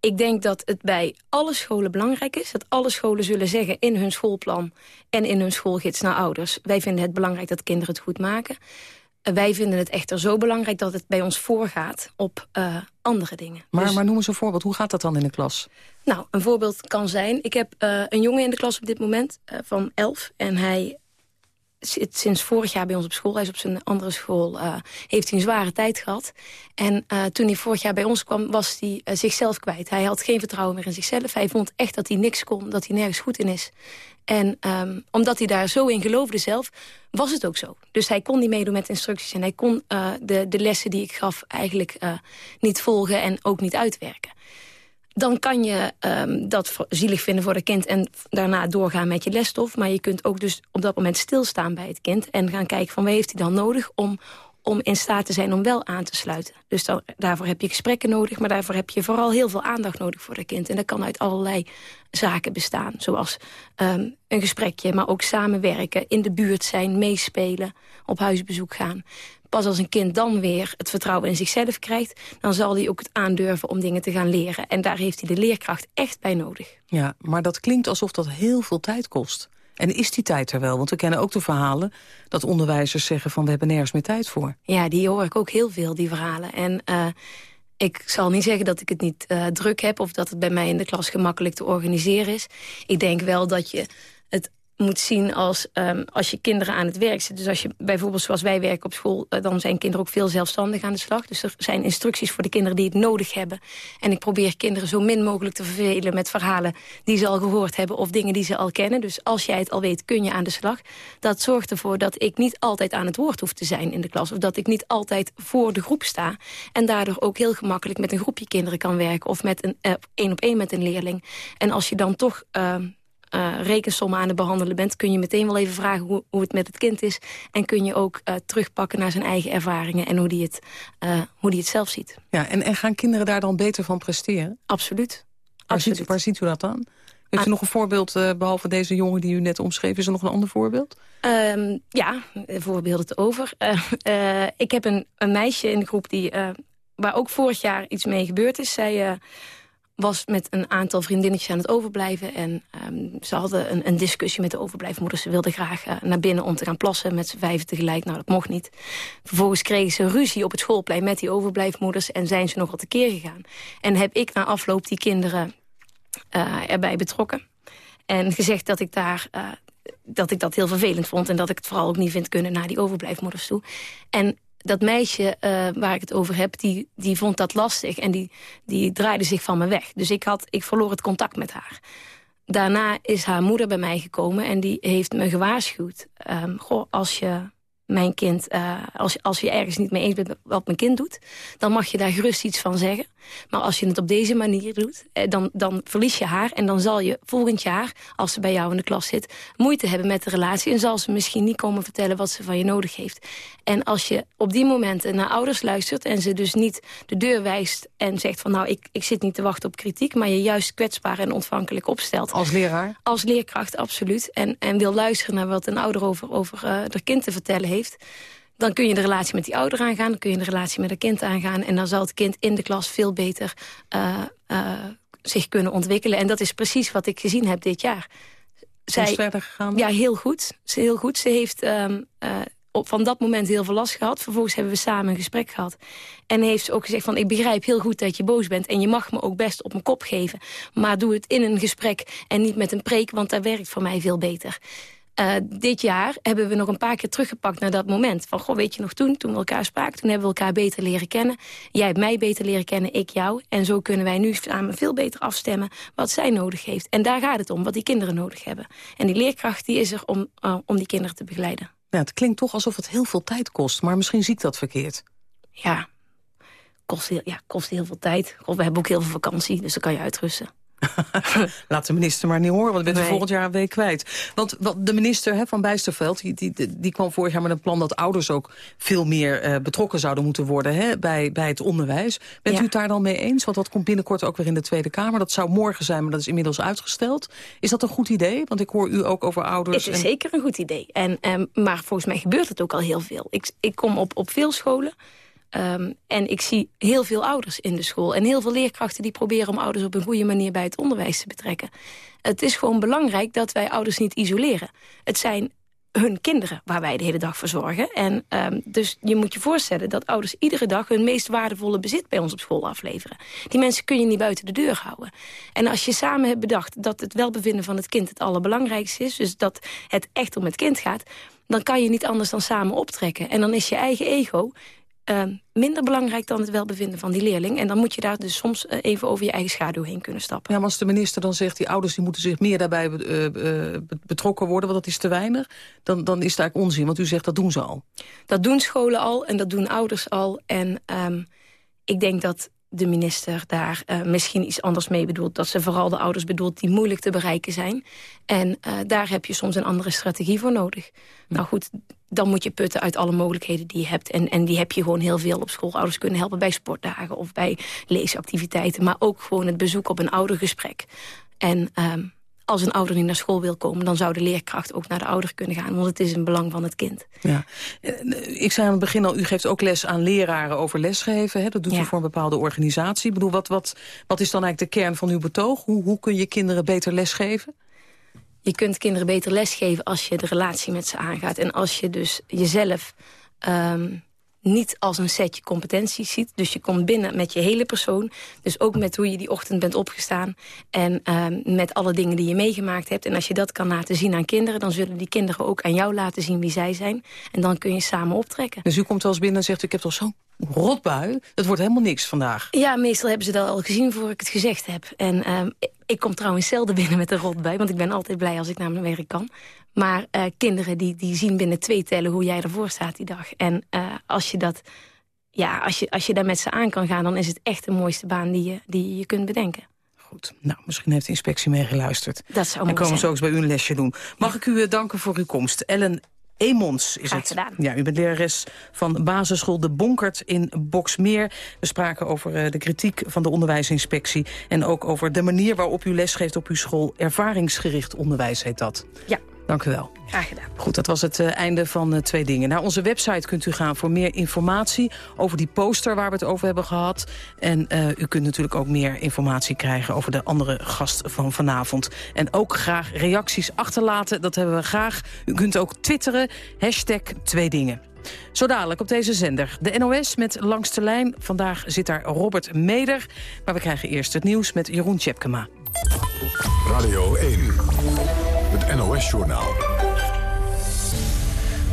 [SPEAKER 17] Ik denk dat het bij alle scholen belangrijk is. Dat alle scholen zullen zeggen in hun schoolplan en in hun schoolgids naar ouders... wij vinden het belangrijk dat kinderen het goed maken. Wij vinden het echter zo belangrijk dat het bij ons voorgaat op uh, andere dingen.
[SPEAKER 8] Maar, dus... maar noem eens een voorbeeld. Hoe gaat dat dan in de klas?
[SPEAKER 17] Nou, een voorbeeld kan zijn... Ik heb uh, een jongen in de klas op dit moment uh, van elf. En hij zit sinds vorig jaar bij ons op school. Hij is op zijn andere school, heeft hij een zware tijd gehad. En toen hij vorig jaar bij ons kwam, was hij zichzelf kwijt. Hij had geen vertrouwen meer in zichzelf. Hij vond echt dat hij niks kon, dat hij nergens goed in is. En um, omdat hij daar zo in geloofde zelf, was het ook zo. Dus hij kon niet meedoen met instructies. En hij kon de, de lessen die ik gaf eigenlijk niet volgen en ook niet uitwerken dan kan je um, dat zielig vinden voor het kind... en daarna doorgaan met je lesstof. Maar je kunt ook dus op dat moment stilstaan bij het kind... en gaan kijken van wat heeft hij dan nodig om, om in staat te zijn om wel aan te sluiten. Dus dan, daarvoor heb je gesprekken nodig... maar daarvoor heb je vooral heel veel aandacht nodig voor het kind. En dat kan uit allerlei zaken bestaan. Zoals um, een gesprekje, maar ook samenwerken, in de buurt zijn, meespelen... op huisbezoek gaan pas als een kind dan weer het vertrouwen in zichzelf krijgt... dan zal hij ook het aandurven om dingen te gaan leren. En daar heeft hij de leerkracht echt bij nodig.
[SPEAKER 8] Ja, maar dat klinkt alsof dat heel veel tijd kost. En is die tijd er wel? Want we kennen ook de verhalen dat onderwijzers zeggen van... we hebben nergens meer tijd voor.
[SPEAKER 17] Ja, die hoor ik ook heel veel, die verhalen. En uh, ik zal niet zeggen dat ik het niet uh, druk heb... of dat het bij mij in de klas gemakkelijk te organiseren is. Ik denk wel dat je moet zien als, um, als je kinderen aan het werk zit. Dus als je bijvoorbeeld zoals wij werken op school... Uh, dan zijn kinderen ook veel zelfstandig aan de slag. Dus er zijn instructies voor de kinderen die het nodig hebben. En ik probeer kinderen zo min mogelijk te vervelen met verhalen... die ze al gehoord hebben of dingen die ze al kennen. Dus als jij het al weet, kun je aan de slag. Dat zorgt ervoor dat ik niet altijd aan het woord hoef te zijn in de klas. Of dat ik niet altijd voor de groep sta. En daardoor ook heel gemakkelijk met een groepje kinderen kan werken. Of met een uh, één op één met een leerling. En als je dan toch... Uh, uh, rekensommen aan het behandelen bent... kun je meteen wel even vragen hoe, hoe het met het kind is. En kun je ook uh, terugpakken naar zijn eigen ervaringen... en hoe die het, uh, hoe die het zelf ziet.
[SPEAKER 8] Ja, en, en gaan kinderen daar dan beter van presteren?
[SPEAKER 17] Absoluut.
[SPEAKER 8] Waar, Absoluut. Ziet, waar ziet u dat dan? Heeft u nog een voorbeeld, behalve deze jongen die u net omschreef... is er nog een ander voorbeeld?
[SPEAKER 17] Um, ja, voorbeelden te over. Uh, uh, ik heb een, een, meisje in de groep die, waar ook vorig jaar iets mee gebeurd is. Zij was met een aantal vriendinnetjes aan het overblijven. En um, ze hadden een, een, discussie met de overblijfmoeder. Ze wilden graag uh, naar binnen om te gaan plassen met z'n vijven tegelijk. Nou, dat mocht niet. Vervolgens kregen ze ruzie op het schoolplein met die overblijfmoeders... en zijn ze nogal tekeer gegaan. En heb ik na afloop die kinderen uh, erbij betrokken. En gezegd dat ik daar... Uh, dat ik dat heel vervelend vond en dat ik het vooral ook niet vind kunnen naar die overblijfmoeders toe. En dat meisje uh, waar ik het over heb, die, die vond dat lastig. En die, die draaide zich van me weg. Dus ik, had, ik verloor het contact met haar. daarna is haar moeder bij mij gekomen en die heeft me gewaarschuwd. Ehm, goh, als je mijn kind, uh, als, als je ergens niet mee eens bent wat mijn kind doet... dan mag je daar gerust iets van zeggen. Maar als je het op deze manier doet, eh, dan, dan verlies je haar... en dan zal je volgend jaar, als ze bij jou in de klas zit... moeite hebben met de relatie en zal ze misschien niet komen vertellen... wat ze van je nodig heeft. En als je op die momenten naar ouders luistert... en ze dus niet de deur wijst en zegt van... nou, ik, ik zit niet te wachten op kritiek... maar je juist kwetsbaar en ontvankelijk opstelt.
[SPEAKER 8] Als leraar?
[SPEAKER 17] Als leerkracht, absoluut. En, en wil luisteren naar wat een ouder over, over uh, haar kind te vertellen heeft dan kun je de relatie met die ouder aangaan... dan kun je de relatie met het kind aangaan... en dan zal het kind in de klas veel beter uh, uh, zich kunnen ontwikkelen. En dat is precies wat ik gezien heb dit jaar.
[SPEAKER 8] Zij is verder gegaan?
[SPEAKER 17] Ja, heel goed. Ze, heel goed. Ze heeft um, uh, op, van dat moment heel veel last gehad. Vervolgens hebben we samen een gesprek gehad. En heeft ze ook gezegd van, ik begrijp heel goed dat je boos bent... en je mag me ook best op mijn kop geven. Maar doe het in een gesprek en niet met een preek... want dat werkt voor mij veel beter. Uh, dit jaar hebben we nog een paar keer teruggepakt naar dat moment. Van, goh, weet je nog toen, toen we elkaar spraken... toen hebben we elkaar beter leren kennen. Jij hebt mij beter leren kennen, ik jou. En zo kunnen wij nu samen veel beter afstemmen wat zij nodig heeft. En daar gaat het om, wat die kinderen nodig hebben. En die leerkracht die is er om, uh, om die kinderen te begeleiden.
[SPEAKER 8] Ja, het klinkt toch alsof het heel veel tijd kost. Maar misschien zie ik dat verkeerd.
[SPEAKER 17] Ja, kost heel, ja, kost heel veel tijd. We hebben ook heel veel vakantie, dus dan kan je uitrusten.
[SPEAKER 8] Laat de minister maar niet horen, want we bent nee. volgend jaar een week kwijt. Want wat de minister hè, van Bijsterveld, die, die, die kwam vorig jaar met een plan... dat ouders ook veel meer uh, betrokken zouden moeten worden hè, bij, bij het onderwijs. Bent ja. u het daar dan mee eens? Want dat komt binnenkort ook weer in de Tweede Kamer. Dat zou morgen zijn, maar dat is inmiddels uitgesteld. Is dat een goed idee? Want ik hoor u ook over ouders...
[SPEAKER 17] Het is en... zeker een goed idee. En, um, maar volgens mij gebeurt het ook al heel veel. Ik, ik kom op, op veel scholen... Um, en ik zie heel veel ouders in de school. En heel veel leerkrachten die proberen om ouders op een goede manier bij het onderwijs te betrekken. Het is gewoon belangrijk dat wij ouders niet isoleren. Het zijn hun kinderen waar wij de hele dag voor zorgen. En um, dus je moet je voorstellen dat ouders iedere dag... hun meest waardevolle bezit bij ons op school afleveren. Die mensen kun je niet buiten de deur houden. En als je samen hebt bedacht dat het welbevinden van het kind... het allerbelangrijkste is, dus dat het echt om het kind gaat... dan kan je niet anders dan samen optrekken. En dan is je eigen ego uh, minder belangrijk dan het welbevinden van die leerling. En dan moet je daar dus soms uh, even over je eigen schaduw heen kunnen stappen.
[SPEAKER 8] Ja, maar als de minister dan zegt... die ouders die moeten zich meer daarbij uh, betrokken worden... want dat is te weinig, dan, dan is het eigenlijk onzin. Want u zegt dat doen ze al.
[SPEAKER 17] Dat doen scholen al en dat doen ouders al. En um, ik denk dat de minister daar uh, misschien iets anders mee bedoelt. Dat ze vooral de ouders bedoelt die moeilijk te bereiken zijn. En uh, daar heb je soms een andere strategie voor nodig. Nou goed, dan moet je putten uit alle mogelijkheden die je hebt. En, en die heb je gewoon heel veel op school. Ouders kunnen helpen bij sportdagen of bij leesactiviteiten. Maar ook gewoon het bezoek op een oudergesprek. En um, als een ouder niet naar school wil komen... dan zou de leerkracht ook naar de ouder kunnen gaan. Want het is een belang van het kind.
[SPEAKER 8] Ja. Ik zei aan het begin al, u geeft ook les aan leraren over lesgeven. Hè? Dat doet ja. u voor een bepaalde organisatie. Ik bedoel, wat, wat, wat is dan eigenlijk de kern van uw betoog? Hoe, hoe kun je kinderen beter lesgeven?
[SPEAKER 17] Je kunt kinderen beter lesgeven als je de relatie met ze aangaat. En als je dus jezelf... Um, niet als een setje competenties ziet. Dus je komt binnen met je hele persoon. Dus ook met hoe je die ochtend bent opgestaan. En uh, met alle dingen die je meegemaakt hebt. En als je dat kan laten zien aan kinderen... dan zullen die kinderen ook aan jou laten zien wie zij zijn. En dan kun je samen optrekken.
[SPEAKER 8] Dus u komt wel eens binnen en zegt... ik heb toch zo'n rotbui. Het wordt helemaal niks vandaag.
[SPEAKER 17] Ja, meestal hebben ze dat al gezien voor ik het gezegd heb. En uh, ik kom trouwens zelden binnen met een rotbui. Want ik ben altijd blij als ik naar mijn werk kan. Maar uh, kinderen die, die zien binnen twee tellen hoe jij ervoor staat die dag. En uh, als je dat... Ja, als je, als je daar met ze aan kan gaan... dan is het echt de mooiste baan die je, die je kunt bedenken.
[SPEAKER 8] Goed. Nou, misschien heeft de inspectie meegeluisterd.
[SPEAKER 17] Dat zou
[SPEAKER 8] En komen ze ook eens bij u een lesje doen. Mag ja. ik u uh, danken voor uw komst. Ellen Emons is het. Ja, u bent lerares van basisschool De Bonkert in Boksmeer. We spraken over de kritiek van de onderwijsinspectie... en ook over de manier waarop u lesgeeft op uw school. Ervaringsgericht onderwijs heet dat.
[SPEAKER 17] Ja.
[SPEAKER 8] Dank u wel.
[SPEAKER 17] Graag gedaan.
[SPEAKER 8] Goed, dat was het uh, einde van uh, Twee Dingen. Naar onze website kunt u gaan voor meer informatie over die poster waar we het over hebben gehad. En uh, u kunt natuurlijk ook meer informatie krijgen over de andere gast van vanavond. En ook graag reacties achterlaten, dat hebben we graag. U kunt ook twitteren, hashtag Twee Dingen. Zo dadelijk op deze zender. De NOS met Langs de Lijn. Vandaag zit daar Robert Meder. Maar we krijgen eerst het nieuws met Jeroen Tjepkema.
[SPEAKER 2] Radio 1. NOS-journaal.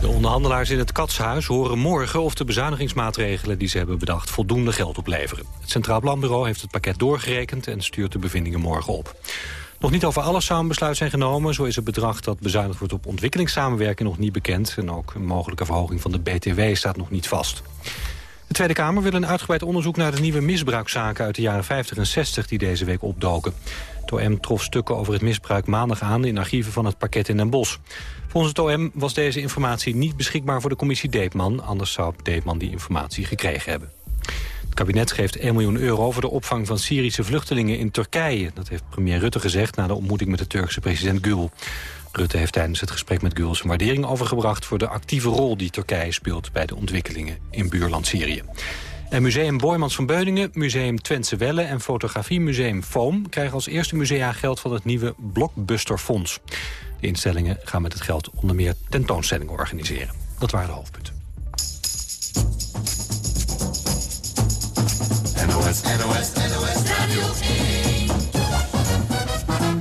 [SPEAKER 1] De onderhandelaars in het Katshuis horen morgen of de bezuinigingsmaatregelen die ze hebben bedacht voldoende geld opleveren. Het Centraal Planbureau heeft het pakket doorgerekend en stuurt de bevindingen morgen op. Nog niet over alles zou een besluit zijn genomen. Zo is het bedrag dat bezuinigd wordt op ontwikkelingssamenwerking nog niet bekend. En ook een mogelijke verhoging van de BTW staat nog niet vast. De Tweede Kamer wil een uitgebreid onderzoek naar de nieuwe misbruikzaken uit de jaren 50 en 60 die deze week opdoken. Het OM trof stukken over het misbruik maandag aan in archieven van het pakket in Den Bosch. Volgens het OM was deze informatie niet beschikbaar voor de commissie Deepman, anders zou Deepman die informatie gekregen hebben. Het kabinet geeft 1 miljoen euro voor de opvang van Syrische vluchtelingen in Turkije. Dat heeft premier Rutte gezegd na de ontmoeting met de Turkse president Gül. Rutte heeft tijdens het gesprek met Gül zijn waardering overgebracht... voor de actieve rol die Turkije speelt bij de ontwikkelingen in buurland Syrië. En Museum Boymans van Beuningen, Museum Twentse Welle en Fotografiemuseum Foam... krijgen als eerste musea geld van het nieuwe Blockbuster Fonds. De instellingen gaan met het geld onder meer tentoonstellingen organiseren. Dat waren de hoofdpunten.
[SPEAKER 2] NOS, NOS, NOS Radio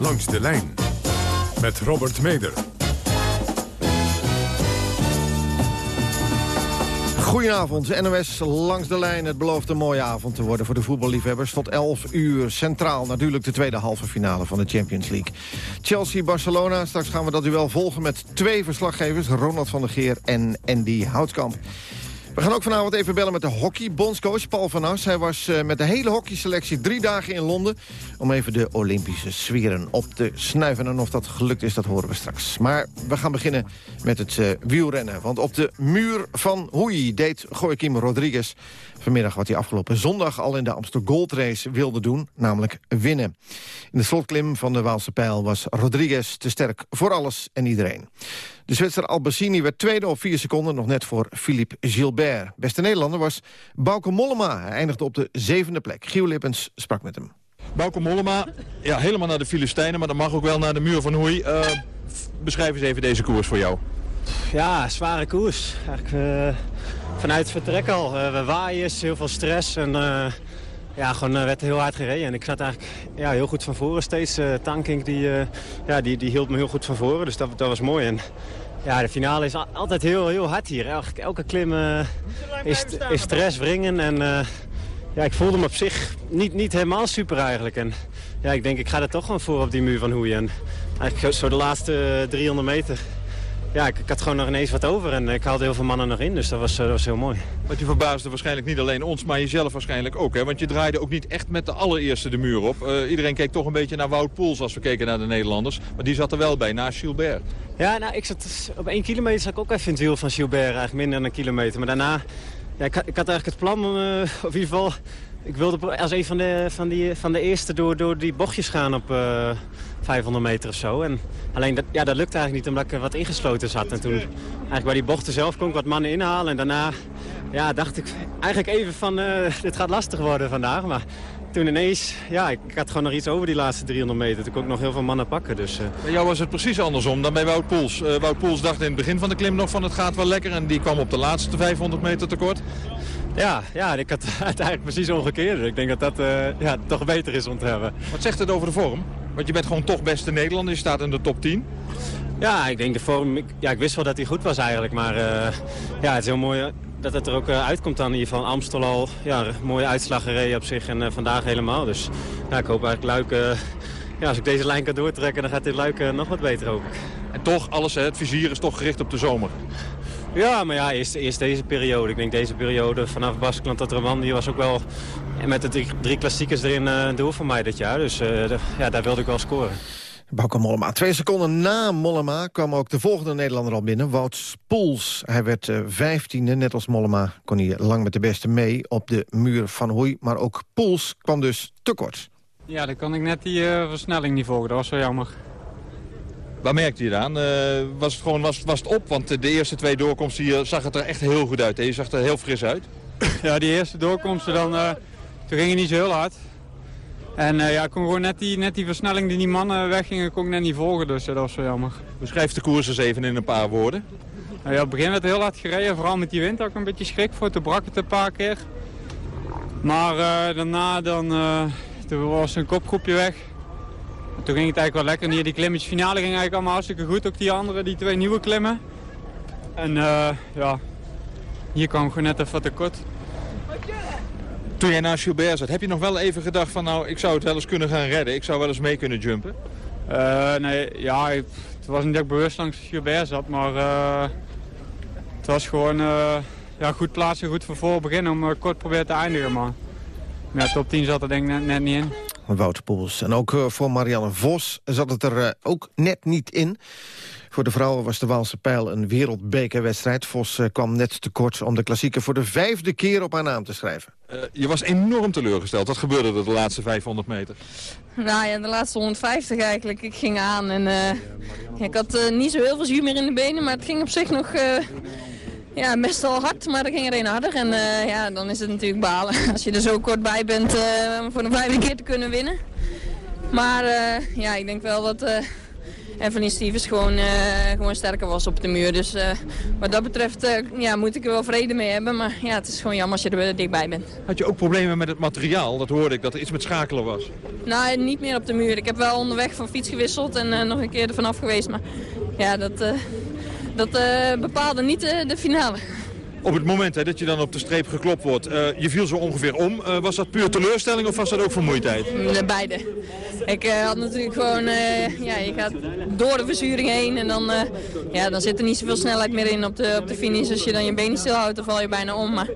[SPEAKER 2] Langs de lijn met Robert Meder.
[SPEAKER 18] Goedenavond, NOS langs de lijn. Het belooft een mooie avond te worden voor de voetballiefhebbers. Tot 11 uur centraal natuurlijk de tweede halve finale van de Champions League. Chelsea-Barcelona, straks gaan we dat duel volgen met twee verslaggevers... Ronald van der Geer en Andy Houtkamp. We gaan ook vanavond even bellen met de hockeybondscoach Paul van As. Hij was uh, met de hele hockeyselectie drie dagen in Londen... om even de Olympische sferen op te snuiven. En of dat gelukt is, dat horen we straks. Maar we gaan beginnen met het uh, wielrennen. Want op de muur van Hoei deed Joaquim Rodriguez vanmiddag... wat hij afgelopen zondag al in de Amsterdam Gold Race wilde doen, namelijk winnen. In de slotklim van de Waalse Pijl was Rodriguez te sterk voor alles en iedereen. De Zwitser Albassini werd tweede op vier seconden, nog net voor Philippe Gilbert. Beste Nederlander was Bauke Mollema. Hij eindigde op de zevende plek. Giel Lippens sprak met hem.
[SPEAKER 19] Bauke Mollema, ja, helemaal naar de Filistijnen, maar dat mag ook wel naar de muur van Hoei. Uh, beschrijf eens even deze koers voor jou.
[SPEAKER 20] Ja, zware koers. Eigenlijk, uh, vanuit het vertrek al. Uh, we waaien, heel veel stress en ja, gewoon uh, werd heel hard gereden. En ik zat eigenlijk ja, heel goed van voren steeds. Uh, Tankink die, uh, ja, die, die hield me heel goed van voren, dus dat, dat was mooi. En ja, de finale is altijd heel, heel hard hier. Elke, elke klim is, is stress wringen. En ja, ik voelde me op zich niet, niet helemaal super eigenlijk. En ja, ik denk ik ga er toch gewoon voor op die muur van Hoeien. En eigenlijk zo de laatste 300 meter ja, ik, ik, had gewoon nog ineens wat over en ik haalde heel veel mannen nog in. Dus dat was, dat was heel mooi.
[SPEAKER 19] Want je verbaasde waarschijnlijk niet alleen ons, maar jezelf waarschijnlijk ook. Hè? Want je draaide ook niet echt met de allereerste de muur op. Uh, iedereen keek toch een beetje naar Wout Poels als we keken naar de Nederlanders. Maar die zat er wel bij, naast Gilbert.
[SPEAKER 20] Ja, nou, ik zat op één kilometer zat ik ook even in het wiel van Gilbert. Eigenlijk minder dan een kilometer. Maar daarna, ja, ik, ik had eigenlijk het plan, uh, of in ieder geval... Ik wilde als een van de, van die, van de eerste door, door die bochtjes gaan op uh, 500 meter of zo. En alleen dat, ja, dat lukte eigenlijk niet omdat ik wat ingesloten zat. En toen eigenlijk bij die bochten zelf kon ik wat mannen inhalen. En daarna ja, dacht ik eigenlijk even van uh, dit gaat lastig worden vandaag. Maar toen ineens, ja, ik, had gewoon nog iets over die laatste 300 meter. Toen kon ik nog heel veel mannen pakken. Dus, uh...
[SPEAKER 19] Bij jou was het precies andersom dan bij Wout Poels. Uh, Wout Poels dacht in het begin van de klim nog van het gaat wel lekker. En die kwam op de laatste 500 meter tekort.
[SPEAKER 20] Ja, ja, ik had het eigenlijk precies omgekeerd. Ik denk dat dat uh, ja, toch beter is om te hebben.
[SPEAKER 19] Wat zegt het over de vorm? Want je bent gewoon toch beste Nederlander, je staat in de top 10.
[SPEAKER 20] Ja, ik denk de vorm... Ik, ja, ik wist wel dat hij goed was eigenlijk. Maar uh, ja, het is heel mooi dat het er ook uh, uitkomt dan. Hier van Amstel al ja, mooie uitslag gereden op zich. En vandaag helemaal. Dus ja, ik hoop eigenlijk Luik... ja, als ik deze lijn kan doortrekken, dan gaat dit Luik nog wat beter, hoop ik.
[SPEAKER 19] En toch, alles, hè, het vizier is toch gericht op de zomer.
[SPEAKER 20] Ja, maar ja, eerst, eerst deze periode. Ik denk deze periode vanaf Baskeland tot Romandie was ook wel... met de drie, drie klassiekers erin een doel voor mij dit jaar. Dus uh, ja, daar wilde ik wel scoren.
[SPEAKER 18] Bauke Mollema. Twee seconden na Mollema kwam ook de volgende Nederlander al binnen, Wout Poels. Hij werd uh, vijftiende, net als Mollema kon hij lang met de beste mee op de muur van Hoei. Maar ook Poels kwam dus te kort.
[SPEAKER 21] Ja, dan kon ik net die versnelling niet volgen. Dat was wel jammer.
[SPEAKER 19] Waar merkte je aan? Uh, was, het gewoon, was, was het op? Want de eerste twee doorkomsten hier zag het er echt heel goed uit. Je zag er heel fris uit.
[SPEAKER 21] Ja, die eerste doorkomsten, dan, uh, toen ging het niet zo heel hard. En uh, ja, ik kon gewoon net die, net die versnelling die die mannen weggingen, kon ik net niet volgen. Dus dat was wel jammer.
[SPEAKER 19] Beschrijf de koers eens even in een paar woorden.
[SPEAKER 21] Nou, ja, op het begin werd heel hard gereden. Vooral met die wind had ik een beetje schrik voor. Toen brak het een paar keer. Maar daarna dan, toen was een kopgroepje weg. Toen ging het eigenlijk wel lekker. En hier die klimmetjes finale ging eigenlijk allemaal hartstikke goed. Ook die andere, die twee nieuwe klimmen. En ja, hier kwam gewoon net even tekort.
[SPEAKER 19] Toen jij naar Gilbert zat, heb je nog wel even gedacht van nou, ik zou het wel eens kunnen gaan redden. Ik zou wel eens mee kunnen jumpen?
[SPEAKER 21] Uh, nee, ja, het was niet dat ik bewust langs Gilbert zat, maar uh, het was gewoon uh, ja, goed plaatsen, goed voor beginnen om kort proberen te eindigen. Maar ja, top 10 zat er denk ik net niet in.
[SPEAKER 18] Wouter Poels. En ook voor Marianne Vos zat het er ook net niet in. Voor de vrouwen was de Waalse Pijl een wereldbekerwedstrijd. Vos eh, kwam net te kort om de klassieker voor de vijfde keer op haar naam te schrijven.
[SPEAKER 19] Uh, je was enorm teleurgesteld. Wat gebeurde er de laatste 500 meter?
[SPEAKER 22] Nou ja, de laatste 150 eigenlijk. Ik ging aan en uh, ik had niet zo heel veel zuur meer in de benen. Maar het ging op zich nog ja, best wel hard, maar er ging er een harder. En ja, dan is het natuurlijk balen als je er zo kort bij bent om voor de vijfde keer te kunnen winnen. Maar ja, ik denk wel dat Van Stevens gewoon, gewoon sterker was op de muur. Dus wat dat betreft ja, moet ik er wel vrede mee hebben. Maar ja, het is gewoon jammer als je er dichtbij bent.
[SPEAKER 19] Had je ook problemen met het materiaal? Dat hoorde ik, dat er iets met schakelen was.
[SPEAKER 22] Nou, niet meer op de muur. Ik heb wel onderweg van fiets gewisseld en nog een keer er vanaf geweest. Maar ja, dat, dat bepaalde niet de finale.
[SPEAKER 19] Op het moment hè, dat je dan op de streep geklopt wordt, je viel zo ongeveer om. was dat puur teleurstelling of was dat ook vermoeidheid?
[SPEAKER 22] beide. Ik uh, had natuurlijk gewoon, ja, je gaat door de verzuring heen en dan, ja, dan zit er niet zoveel snelheid meer in op de, op de finish. Als je dan je benen stilhoudt, dan val je bijna om. Maar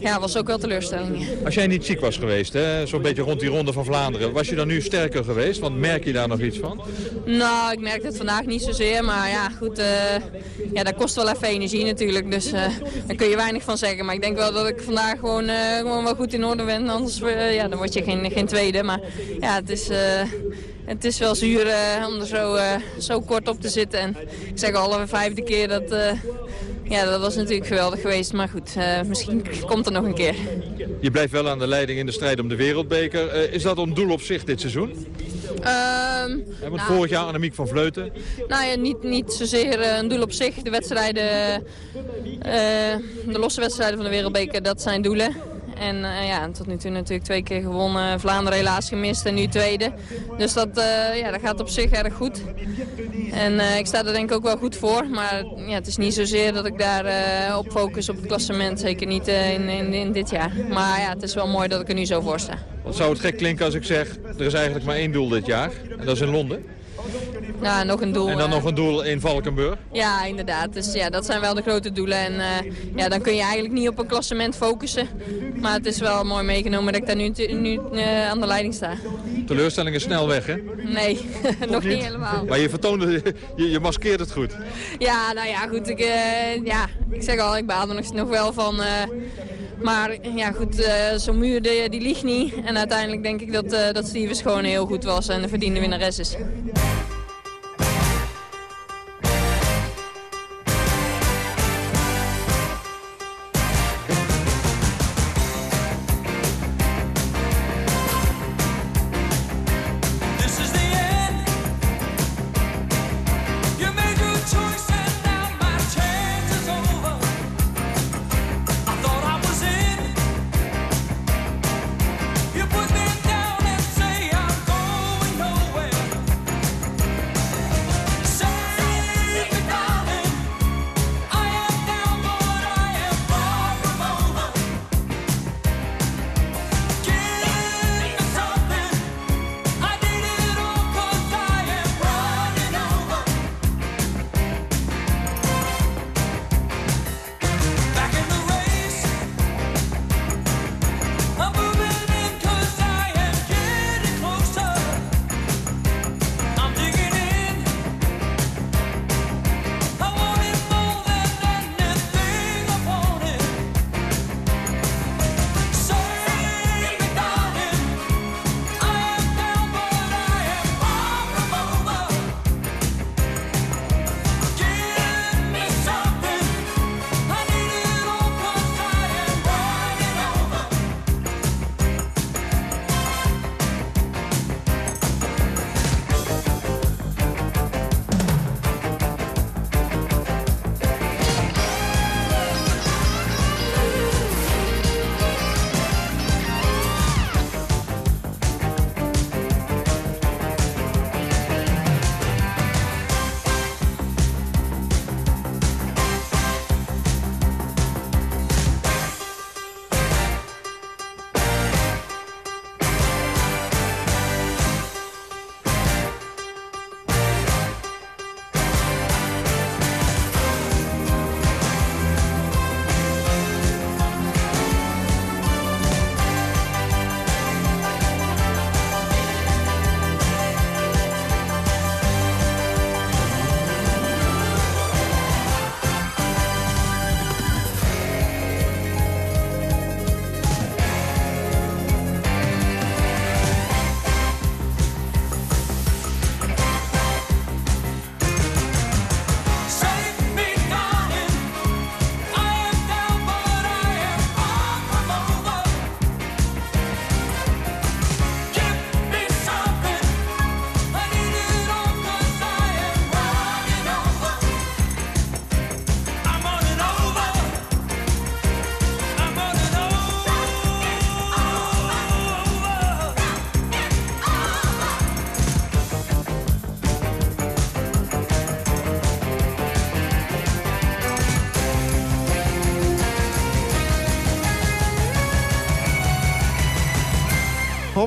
[SPEAKER 22] ja, was ook wel teleurstelling.
[SPEAKER 19] Als jij niet ziek was geweest, zo'n beetje rond die ronde van Vlaanderen, was je dan nu sterker geweest? Want merk je daar nog iets van?
[SPEAKER 22] Nou, ik merk het vandaag niet zozeer, maar ja, goed, ja, dat kost wel even energie natuurlijk. Dus daar kun je weinig van zeggen. Maar ik denk wel dat ik vandaag gewoon, gewoon wel goed in orde ben. Anders ja, dan word je geen, geen tweede. Maar ja, het is het is wel zuur om er zo, zo kort op te zitten. En ik zeg al vijfde keer dat... Ja, dat was natuurlijk geweldig geweest. Maar goed, misschien komt er nog een keer.
[SPEAKER 19] Je blijft wel aan de leiding in de strijd om de wereldbeker. is dat een doel op zich dit seizoen?
[SPEAKER 22] Um,
[SPEAKER 19] want nou, vorig jaar Annemiek van Vleuten.
[SPEAKER 22] Nou ja, niet, niet zozeer een doel op zich. De wedstrijden, de losse wedstrijden van de wereldbeker, dat zijn doelen. En uh, ja, tot nu toe natuurlijk twee keer gewonnen. Vlaanderen helaas gemist en nu tweede. Dus dat, uh, ja, dat gaat op zich erg goed. En uh, ik sta er denk ik ook wel goed voor. Maar ja, het is niet zozeer dat ik daar op focus op het klassement. Zeker niet in, in, in, dit jaar. Maar ja, het is wel mooi dat ik er nu zo voor sta.
[SPEAKER 19] Wat zou het gek klinken als ik zeg, er is eigenlijk maar één doel dit jaar. En dat is in Londen?
[SPEAKER 22] Ja, nog een doel.
[SPEAKER 19] En dan nog een doel in Valkenburg?
[SPEAKER 22] Ja, inderdaad. Dus ja, dat zijn wel de grote doelen. En uh, ja, dan kun je eigenlijk niet op een klassement focussen. Maar het is wel mooi meegenomen dat ik daar nu, nu uh, aan de leiding sta.
[SPEAKER 19] Teleurstelling is snel weg, hè?
[SPEAKER 22] Nee, nog niet? helemaal.
[SPEAKER 19] Maar je vertoonde, je, je maskeert het goed.
[SPEAKER 22] Ja, nou ja, goed. Ik, uh, ja, ik zeg al, ik baal er nog, nog wel van... Maar ja, goed, zo'n muur die, die ligt niet. En uiteindelijk denk ik dat, uh, dat Stevens gewoon heel goed was en de verdiende winnares is.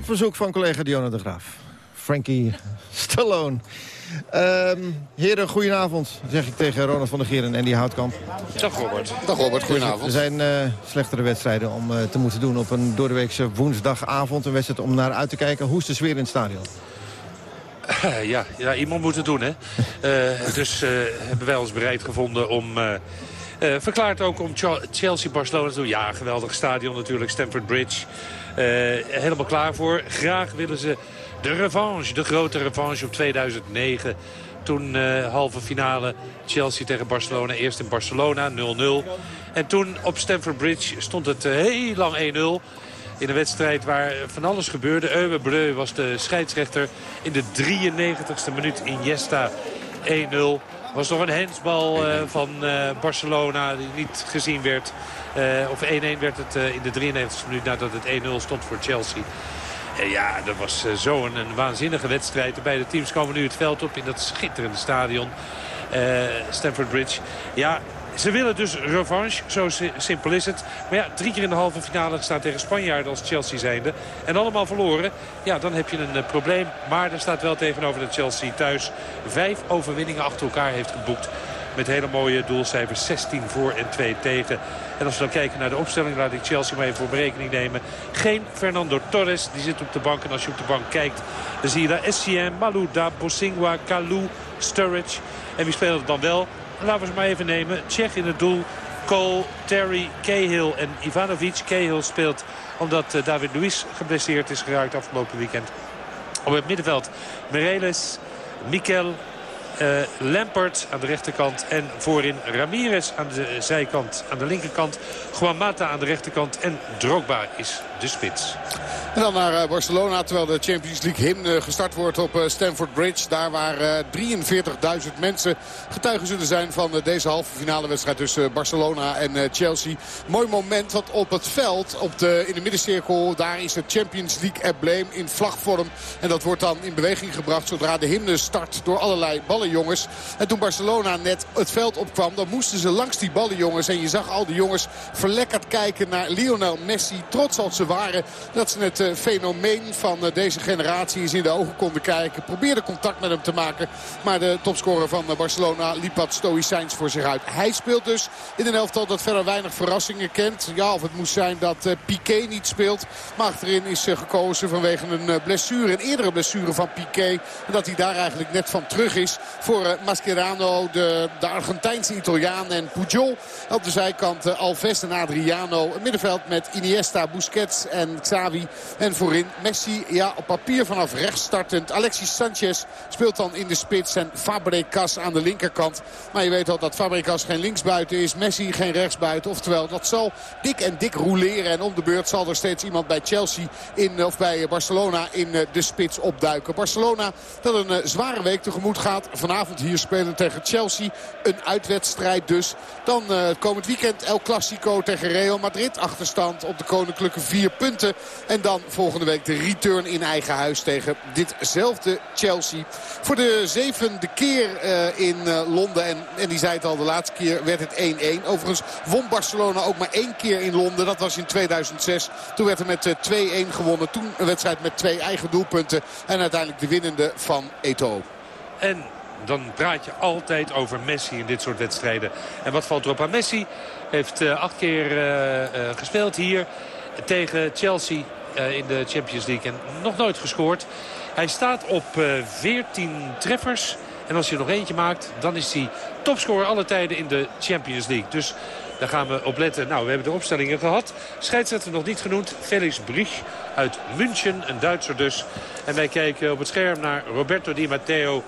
[SPEAKER 18] Op verzoek van collega Dionne de Graaf. Frankie Stallone. Ehm heren, goedenavond, zeg ik tegen Ronald van der Geer en Andy Houtkamp.
[SPEAKER 23] Dag Robert. Dag Robert, goedenavond.
[SPEAKER 18] Er zijn eh, slechtere wedstrijden om eh, te moeten doen op een doordeweekse woensdagavond. Een wedstrijd om naar uit te kijken. Hoe is de sfeer in het stadion?
[SPEAKER 23] Eh, ja, ja, iemand moet het doen, hè. Eh, dus eh, hebben wij ons bereid gevonden om... eh, eh, verklaard ook om Chelsea-Barcelona te doen. Ja, geweldig stadion natuurlijk, Stamford Bridge. Eh, helemaal klaar voor. Graag willen ze de revanche, de grote revanche op 2009. Toen eh, halve finale Chelsea tegen Barcelona. Eerst in Barcelona, 0-0. En toen op Stamford Bridge stond het eh, heel lang 1-0. In een wedstrijd waar van alles gebeurde. Euwe Bleu was de scheidsrechter. In de 93ste minuut Iniesta 1-0. Was nog een hensbal van Barcelona die niet gezien werd. Eh, of 1-1 werd het eh, in de 93ste minuut nadat het 1-0 stond voor Chelsea. En ja, dat was eh, zo'n een waanzinnige wedstrijd. De beide teams komen nu het veld op in dat schitterende stadion. Stamford Bridge. Ja, ze willen dus revanche, zo si- simpel is het. Maar ja, drie keer in de halve finale gestaan tegen Spanjaarden als Chelsea zijnde. En allemaal verloren. Ja, dan heb je een probleem. Maar er staat wel tegenover dat Chelsea thuis vijf overwinningen achter elkaar heeft geboekt. Met hele mooie doelcijfers. 16 voor en 2 tegen. En als we dan kijken naar de opstelling, laat ik Chelsea maar even voor berekening nemen. Geen Fernando Torres, die zit op de bank. En als je op de bank kijkt, dan zie je daar SCM, Malouda, Bosingwa, Kalou, Sturridge. En wie speelt het dan wel? Laten we ze maar even nemen. Tsjech in het doel. Cole, Terry, Cahill en Ivanovic. Cahill speelt omdat eh, David Luiz geblesseerd is geraakt afgelopen weekend. Op het middenveld Mireles, Mikel, eh, Lampert aan de rechterkant. En voorin Ramirez aan de zijkant, aan de linkerkant. Juan Mata aan de rechterkant. En Drogba is de spits.
[SPEAKER 24] En dan naar eh, Barcelona, terwijl de Champions League hymne gestart wordt op eh, Stamford Bridge. Daar waar eh, 43.000 mensen getuigen zullen zijn van eh, deze halve finale wedstrijd tussen Barcelona en eh, Chelsea. Mooi moment, want op het veld, op de, in de middencirkel, daar is het Champions League embleem in vlagvorm. En dat wordt dan in beweging gebracht zodra de hymne start door allerlei ballenjongens. En toen Barcelona net het veld opkwam, dan moesten ze langs die ballenjongens. En je zag al die jongens verlekkerd kijken naar Lionel Messi. Trots als ze waren dat ze het eh, fenomeen van eh, deze generatie eens in de ogen konden kijken. Probeerden contact met hem te maken. Maar de topscorer van eh, Barcelona liep wat stoïcijns voor zich uit. Hij speelt dus in een elftal dat verder weinig verrassingen kent. Ja, of het moest zijn dat Piqué niet speelt. Maar achterin is gekozen vanwege een blessure. Een eerdere blessure van Piqué. En dat hij daar eigenlijk net van terug is voor Mascherano, de, de Argentijnse Italiaan. En Pujol op de zijkant Alves en Adriano. Een middenveld met Iniesta, Busquets en Xavi. En voorin Messi, ja, op papier vanaf rechts startend. Alexis Sanchez speelt dan in de spits. En Fabregas aan de linkerkant. Maar je weet al dat Fabregas geen linksbuiten is. Messi geen rechtsbuiten. Oftewel, dat zal dik en dik roleren. En om de beurt zal er steeds iemand bij Chelsea in, of bij Barcelona in eh, de spits opduiken. Barcelona dat een eh, zware week tegemoet gaat. Vanavond hier spelen tegen Chelsea. Een uitwedstrijd dus. Dan eh, komend weekend El Clasico tegen Real Madrid. Achterstand op de koninklijke punten. En dan volgende week de return in eigen huis tegen ditzelfde Chelsea. Voor de zevende keer eh, in eh, Londen. En, en die zei het al, de laatste keer werd het 1-1. Overigens won Barcelona ook maar één keer in Londen. Dat was in 2006. Toen werd er met eh, 2-1 gewonnen. Toen een wedstrijd met twee eigen doelpunten. En uiteindelijk de winnende van Eto'o.
[SPEAKER 23] En dan praat je altijd over Messi in dit soort wedstrijden. En wat valt erop aan Messi? Heeft eh, acht keer eh, eh, gespeeld hier tegen Chelsea eh, in de Champions League. En nog nooit gescoord. Hij staat op eh 14 treffers. En als je er nog eentje maakt, dan is hij topscorer alle tijden in de Champions League. Dus daar gaan we op letten. Nou, we hebben de opstellingen gehad. Scheidsrechter nog niet genoemd. Felix Brich uit München, een Duitser dus. En wij kijken op het scherm naar Roberto Di Matteo.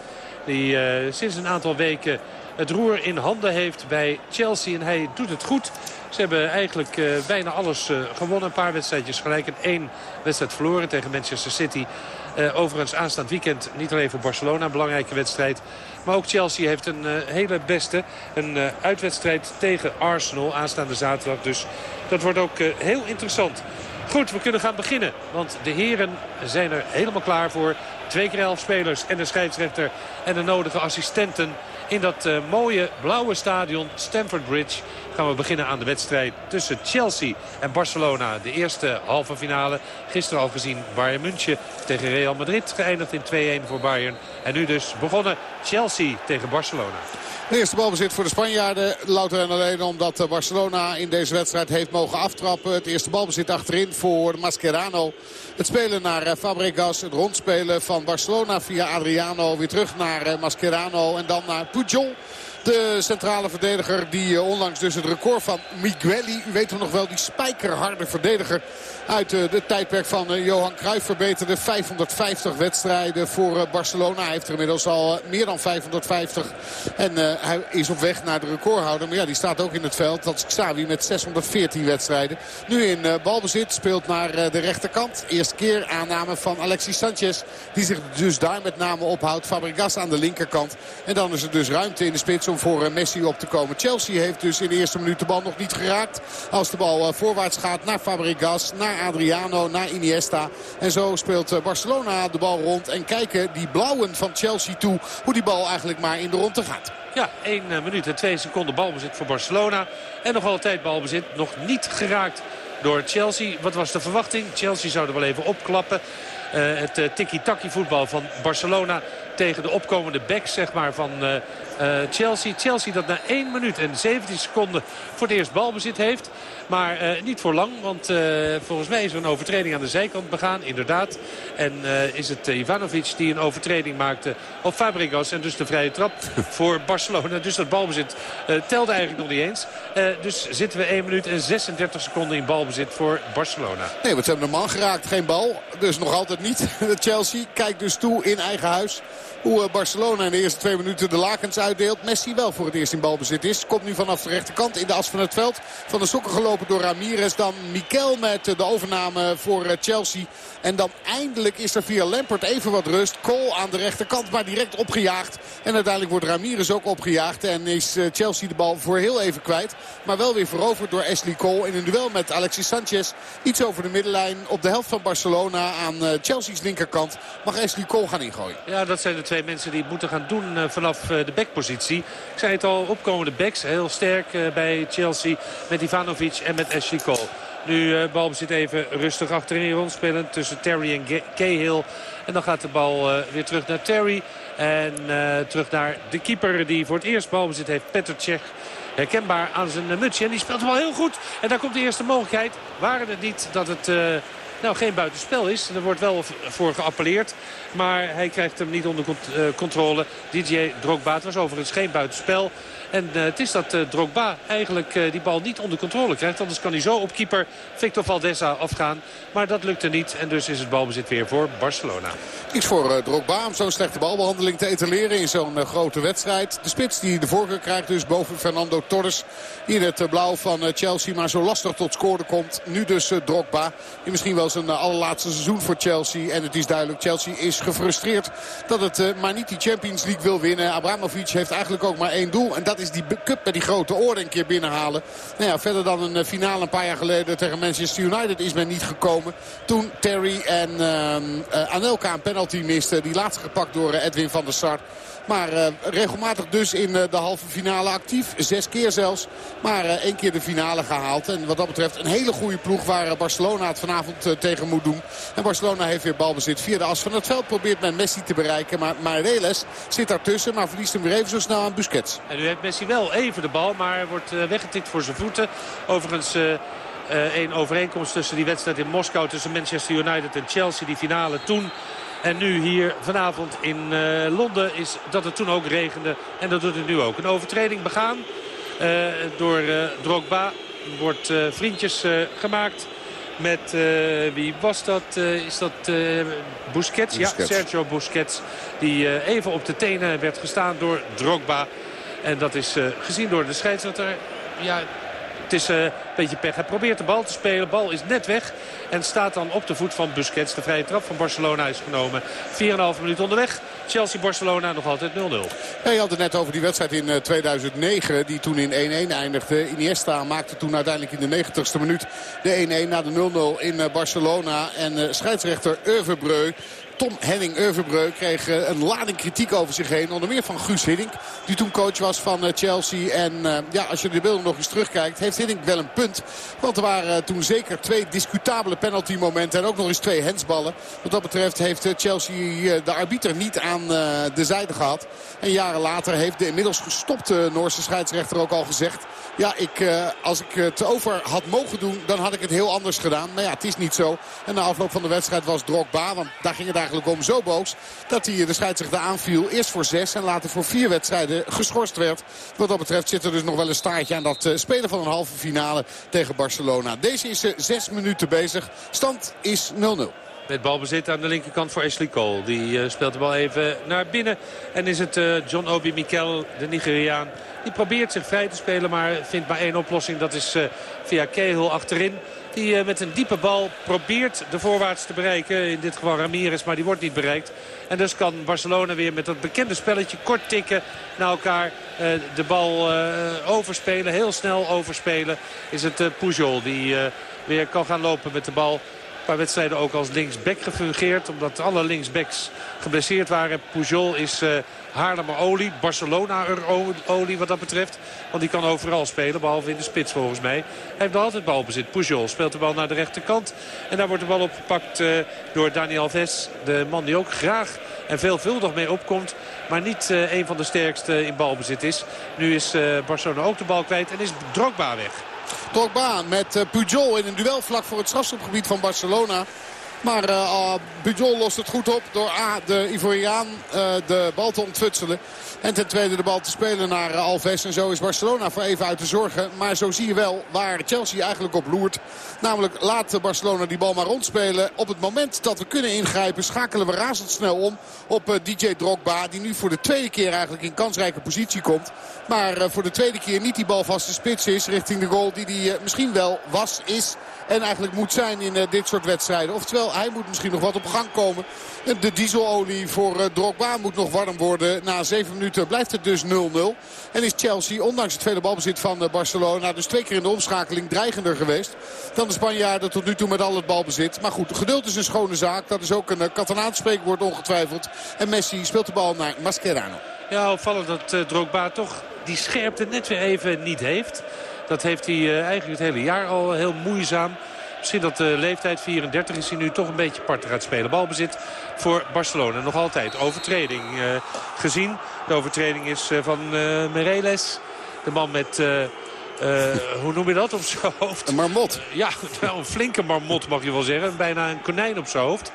[SPEAKER 23] Die eh, sinds een aantal weken het roer in handen heeft bij Chelsea. En hij doet het goed. Ze hebben eigenlijk eh, bijna alles eh, gewonnen. Een paar wedstrijdjes gelijk. En één wedstrijd verloren tegen Manchester City. Eh, overigens aanstaand weekend niet alleen voor Barcelona een belangrijke wedstrijd. Maar ook Chelsea heeft een hele beste. Een uitwedstrijd tegen Arsenal aanstaande zaterdag. Dus dat wordt ook heel interessant. Goed, we kunnen gaan beginnen. Want de heren zijn er helemaal klaar voor. Twee keer elf spelers en een scheidsrechter en de nodige assistenten. In dat uh, mooie blauwe stadion Stamford Bridge gaan we beginnen aan de wedstrijd tussen Chelsea en Barcelona. De eerste halve finale. Gisteren al gezien Bayern München tegen Real Madrid. Geëindigd in 2-1 voor Bayern. En nu dus begonnen Chelsea tegen Barcelona.
[SPEAKER 24] De eerste balbezit voor de Spanjaarden. Louter en alleen omdat eh, Barcelona in deze wedstrijd heeft mogen aftrappen. Het eerste balbezit achterin voor Mascherano. Het spelen naar eh, Fabregas. Het rondspelen van Barcelona via Adriano. Weer terug naar eh, Mascherano. En dan naar Pujol. De centrale verdediger die onlangs dus het record van Migueli. U weet nog wel, die spijkerharde verdediger uit het eh, tijdperk van eh, Johan Cruijff verbeterde. 550 wedstrijden voor eh, Barcelona. Hij heeft er inmiddels al meer dan 550. En hij is op weg naar de recordhouder. Maar ja, die staat ook in het veld. Dat is Xavi met 614 wedstrijden. Nu in balbezit. Speelt naar de rechterkant. Eerste keer aanname van Alexis Sanchez. Die zich dus daar met name ophoudt. Fabregas aan de linkerkant. En dan is er dus ruimte in de spits om voor Messi op te komen. Chelsea heeft dus in de eerste minuut de bal nog niet geraakt. Als de bal voorwaarts gaat naar Fabregas. Naar Adriano, naar Iniesta. En zo speelt eh, Barcelona de bal rond. En kijken die blauwen van Chelsea toe hoe die bal eigenlijk maar in de ronde gaat.
[SPEAKER 23] Ja, 1 eh, minuut en 2 seconden balbezit voor Barcelona. En nog altijd balbezit. Nog niet geraakt door Chelsea. Wat was de verwachting? Chelsea zou er wel even opklappen. Uh, het uh, tiki-taki voetbal van Barcelona tegen de opkomende backs zeg maar, van uh, Chelsea. Chelsea dat na 1 minuut en 17 seconden voor het eerst balbezit heeft. Maar uh, niet voor lang, want uh, volgens mij is er een overtreding aan de zijkant begaan, inderdaad. En is het Ivanovic die een overtreding maakte op Fabregas. En dus de vrije trap voor Barcelona. Dus dat balbezit telde eigenlijk nog niet eens. dus zitten we 1 minuut en 36 seconden in balbezit voor Barcelona.
[SPEAKER 24] Nee, want ze hebben de man geraakt, geen bal. Dus nog altijd niet. Chelsea kijkt dus toe in eigen huis hoe eh, Barcelona in de eerste twee minuten de lakens uitdeelt. Messi wel voor het eerst in balbezit is. Komt nu vanaf de rechterkant in de as van het veld. Van de sokken gelopen door Ramirez. Dan Mikel met eh, de overname voor eh, Chelsea. En dan eindelijk is er via Lampert even wat rust. Cole aan de rechterkant, maar direct opgejaagd. En uiteindelijk wordt Ramirez ook opgejaagd. En is Chelsea de bal voor heel even kwijt. Maar wel weer veroverd door Ashley Cole. In een duel met Alexis Sanchez. Iets over de middenlijn op de helft van Barcelona. Aan Chelsea's linkerkant mag Ashley Cole gaan ingooien.
[SPEAKER 23] Ja, dat zijn de twee mensen die het moeten gaan doen eh, vanaf eh, de backpositie. Ik zei het al, opkomende backs. Heel sterk eh, bij Chelsea met Ivanovic en met Ashley Cole. Nu balbezit even rustig achterin rondspelen tussen Terry en Cahill. En dan gaat de bal weer terug naar Terry. En terug naar de keeper die voor het eerst balbezit heeft, Petr Cech. Herkenbaar aan zijn mutsje. En die speelt wel heel goed. En daar komt de eerste mogelijkheid. Waren het niet dat het nou geen buitenspel is. Er wordt wel voor geappelleerd. Maar hij krijgt hem niet onder eh, controle. DJ Drogba, was overigens geen buitenspel. En uh, het is dat uh, Drogba eigenlijk uh, die bal niet onder controle krijgt. Anders kan hij zo op keeper Victor Valdesa afgaan. Maar dat lukte niet. En dus is het balbezit weer voor Barcelona.
[SPEAKER 24] Iets voor Drogba om zo'n slechte balbehandeling te etaleren in zo'n grote wedstrijd. De spits die de voorkeur krijgt dus boven Fernando Torres. In het blauw van Chelsea. Maar zo lastig tot scoren komt. Nu dus Drogba. Die misschien wel zijn allerlaatste seizoen voor Chelsea. En het is duidelijk, Chelsea is gefrustreerd dat het maar niet die Champions League wil winnen. Abramovic heeft eigenlijk ook maar één doel. En dat is die cup met die grote oren een keer binnenhalen. Nou ja, verder dan een eh, finale een paar jaar geleden tegen Manchester United is men niet gekomen. Toen Terry en uh, Anelka een penalty misten. Die laatste gepakt door Edwin van der Sar. Maar uh, regelmatig dus in uh, de halve finale actief. Zes keer zelfs. Maar uh, één keer de finale gehaald. En wat dat betreft een hele goede ploeg waar Barcelona het vanavond tegen moet doen. En Barcelona heeft weer balbezit via de as van het veld. Probeert men Messi te bereiken. Maar Mareles zit daartussen. Maar verliest hem weer even zo snel aan Busquets.
[SPEAKER 23] En nu heeft Messi wel even de bal. Maar wordt weggetikt voor zijn voeten. Overigens... Een overeenkomst tussen die wedstrijd in Moskou tussen Manchester United en Chelsea. Die finale toen en nu hier vanavond in uh, Londen is dat het toen ook regende. En dat doet het nu ook. Een overtreding begaan uh, door uh, Drogba. Wordt vriendjes gemaakt met, wie was dat? is dat Busquets? Busquets? Ja, Sergio Busquets. Die even op de tenen werd gestaan door Drogba. En dat is gezien door de scheidsrechter. Ja, het is een beetje pech. Hij probeert de bal te spelen. Bal is net weg. En staat dan op de voet van Busquets. De vrije trap van Barcelona is genomen. 4,5 minuut onderweg. Chelsea-Barcelona nog altijd 0-0.
[SPEAKER 24] Ja, je had het net over die wedstrijd in 2009. Die toen in 1-1 eindigde. Iniesta maakte toen uiteindelijk in de 90ste minuut de 1-1 na de 0-0 in Barcelona. En scheidsrechter Breu Tom Henning Euvenbreu kreeg een lading kritiek over zich heen. Onder meer van Guus Hiddink, die toen coach was van Chelsea. En ja, als je de beelden nog eens terugkijkt, heeft Hiddink wel een punt. Want er waren toen zeker twee discutabele penalty momenten. En ook nog eens twee hensballen. Wat dat betreft heeft Chelsea de arbiter niet aan de zijde gehad. En jaren later heeft de inmiddels gestopte Noorse scheidsrechter ook al gezegd... Ja, ik, als ik het over had mogen doen, dan had ik het heel anders gedaan. Maar ja, het is niet zo. En na afloop van de wedstrijd was Drogba, want daar ging het eigenlijk om, zo boos... dat hij de scheidsrechter aanviel. Eerst voor zes en later voor vier wedstrijden geschorst werd. Wat dat betreft zit er dus nog wel een staartje aan dat uh, spelen van een halve finale tegen Barcelona. Deze is uh, zes minuten bezig. Stand is 0-0.
[SPEAKER 23] Met balbezit aan de linkerkant voor Ashley Cole. Die speelt de bal even naar binnen. En is het John Obi Mikel, de Nigeriaan. Die probeert zich vrij te spelen, maar vindt maar één oplossing. Dat is uh, via Cahill achterin. Die met een diepe bal probeert de voorwaarts te bereiken. In dit geval Ramirez, maar die wordt niet bereikt. En dus kan Barcelona weer met dat bekende spelletje kort tikken naar elkaar. de bal overspelen, heel snel overspelen. Is het Pujol die weer kan gaan lopen met de bal paar wedstrijden ook als linksback gefungeerd. Omdat alle linksbacks geblesseerd waren. Pujol is Haarlemmer olie. Barcelona olie wat dat betreft. Want die kan overal spelen. Behalve in de spits volgens mij. Hij heeft altijd balbezit. Pujol speelt de bal naar de rechterkant. En daar wordt de bal opgepakt uh, door Daniel Alves. De man die ook graag en veelvuldig mee opkomt. Maar niet uh, een van de sterkste in balbezit is. Nu is Barcelona ook de bal kwijt en is Drogba weg.
[SPEAKER 24] Drogba met Pujol in een duel vlak voor het strafschopgebied van Barcelona. Maar uh, Pujol lost het goed op door A, de Ivoriaan uh, de bal te ontfutselen. En ten tweede de bal te spelen naar Alves. En zo is Barcelona voor even uit de zorgen. Maar zo zie je wel waar Chelsea eigenlijk op loert. Namelijk laat Barcelona die bal maar rondspelen. Op het moment dat we kunnen ingrijpen schakelen we razendsnel om op DJ Drogba. Die nu voor de tweede keer eigenlijk in kansrijke positie komt. Maar voor de tweede keer niet die bal vast de spits is richting de goal die hij misschien wel was, is en eigenlijk moet zijn in dit soort wedstrijden. Oftewel, hij moet misschien nog wat op gang komen. De dieselolie voor Drogba moet nog warm worden. Na zeven minuten blijft het dus 0-0. En is Chelsea, ondanks het vele balbezit van Barcelona... dus twee keer in de omschakeling dreigender geweest... dan de Spanjaarden tot nu toe met al het balbezit. Maar goed, geduld is een schone zaak. Dat is ook een Catalaans spreekwoord ongetwijfeld. En Messi speelt de bal naar Mascherano.
[SPEAKER 23] Ja, opvallend dat uh, Drogba toch die scherpte net weer even niet heeft. Dat heeft hij eigenlijk het hele jaar al heel moeizaam. Misschien dat de leeftijd 34 is hij nu toch een beetje parter gaat spelen. Balbezit voor Barcelona. Nog altijd overtreding gezien. De overtreding is uh, van uh, Mereles. De man met... hoe noem je dat op zijn hoofd?
[SPEAKER 24] Een marmot.
[SPEAKER 23] Ja, een flinke marmot mag je wel zeggen. Bijna een konijn op zijn hoofd.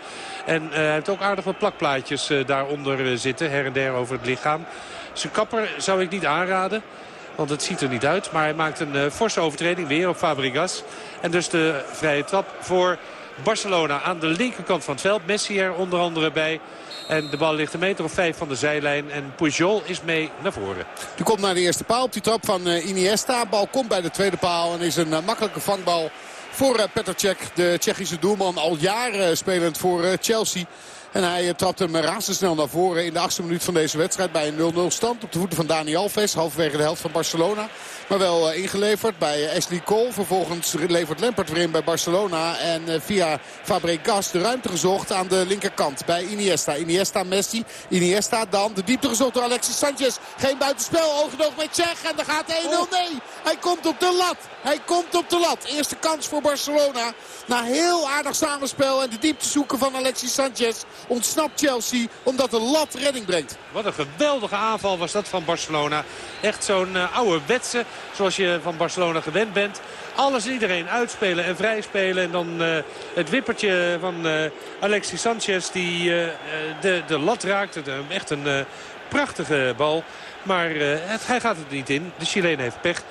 [SPEAKER 23] En hij heeft ook aardig wat plakplaatjes daaronder zitten. Her en der over het lichaam. Zijn kapper zou ik niet aanraden. Want het ziet er niet uit. Maar hij maakt een forse overtreding weer op Fabregas. En dus de vrije trap voor Barcelona aan de linkerkant van het veld. Messi er onder andere bij. En de bal ligt een meter of vijf van de zijlijn. En Pujol is mee naar voren.
[SPEAKER 24] Die komt naar de eerste paal op die trap van uh, Iniesta. Bal komt bij de tweede paal en is een uh, makkelijke vangbal voor uh, Petr Cech. De Tsjechische doelman al jaren spelend voor Chelsea. En hij trapt hem razendsnel naar voren in de achtste minuut van deze wedstrijd. Bij een 0-0 stand op de voeten van Dani Alves. Halverwege de helft van Barcelona. Maar wel ingeleverd bij Ashley Cole. Vervolgens levert Lampert weer in bij Barcelona. En via Fabregas de ruimte gezocht aan de linkerkant bij Iniesta. Iniesta, Messi. Iniesta dan de diepte gezocht door Alexis Sanchez. Geen buitenspel. Oogenoog met Tsjech. En dan gaat 1-0. Nee, hij komt op de lat. Hij komt op de lat. Eerste kans voor Barcelona. Na heel aardig samenspel en de diepte zoeken van Alexis Sanchez ontsnapt Chelsea omdat de lat redding brengt.
[SPEAKER 23] Wat een geweldige aanval was dat van Barcelona. Echt zo'n uh, ouderwetse zoals je van Barcelona gewend bent. Alles en iedereen uitspelen en vrij spelen. En dan uh, het wippertje van uh, Alexis Sanchez die de, de lat raakt. echt een prachtige bal. Maar hij gaat het niet in. De Chileen heeft pech.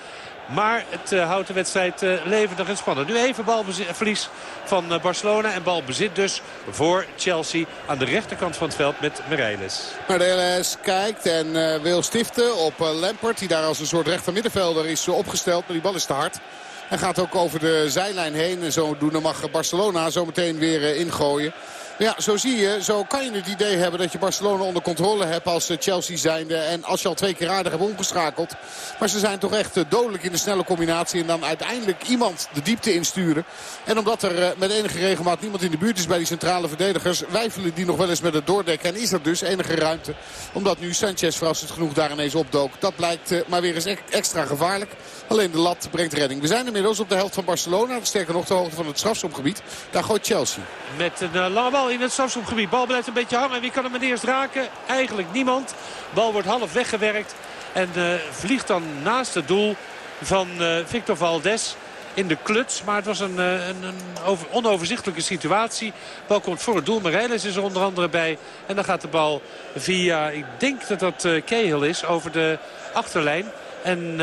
[SPEAKER 23] Maar het uh, houdt de wedstrijd uh, levendig en spannend. Nu even balverlies van uh, Barcelona. En balbezit dus voor Chelsea aan de rechterkant van het veld met Mereiles.
[SPEAKER 24] Mereiles kijkt en wil stiften op Lampert. Die daar als een soort rechtermiddenvelder is opgesteld. Maar die bal is te hard. Hij gaat ook over de zijlijn heen. En zodoende mag Barcelona zometeen weer ingooien. Ja, zo zie je. Zo kan je het idee hebben dat je Barcelona onder controle hebt als eh, Chelsea zijnde. En als je al twee keer aardig hebt omgeschakeld. Maar ze zijn toch echt eh, dodelijk in de snelle combinatie. En dan uiteindelijk iemand de diepte insturen. En omdat er eh, met enige regelmaat niemand in de buurt is bij die centrale verdedigers... wijfelen die nog wel eens met het doordekken. En is er dus enige ruimte. Omdat nu Sanchez verrassend genoeg daar ineens opdook. Dat blijkt maar weer eens extra gevaarlijk. Alleen de lat brengt redding. We zijn inmiddels op de helft van Barcelona. Sterker nog de hoogte van het strafschopgebied. Daar gooit Chelsea.
[SPEAKER 23] Met een lange bal in het strafschopgebied. Bal blijft een beetje hangen. Wie kan hem het eerst raken? Eigenlijk niemand. Bal wordt half weggewerkt. En uh, vliegt dan naast het doel van uh, Victor Valdes in de kluts. Maar het was een, een, een over, onoverzichtelijke situatie. Bal komt voor het doel. Marijlis is er onder andere bij. En dan gaat de bal via, ik denk dat dat Cahill is, over de achterlijn. En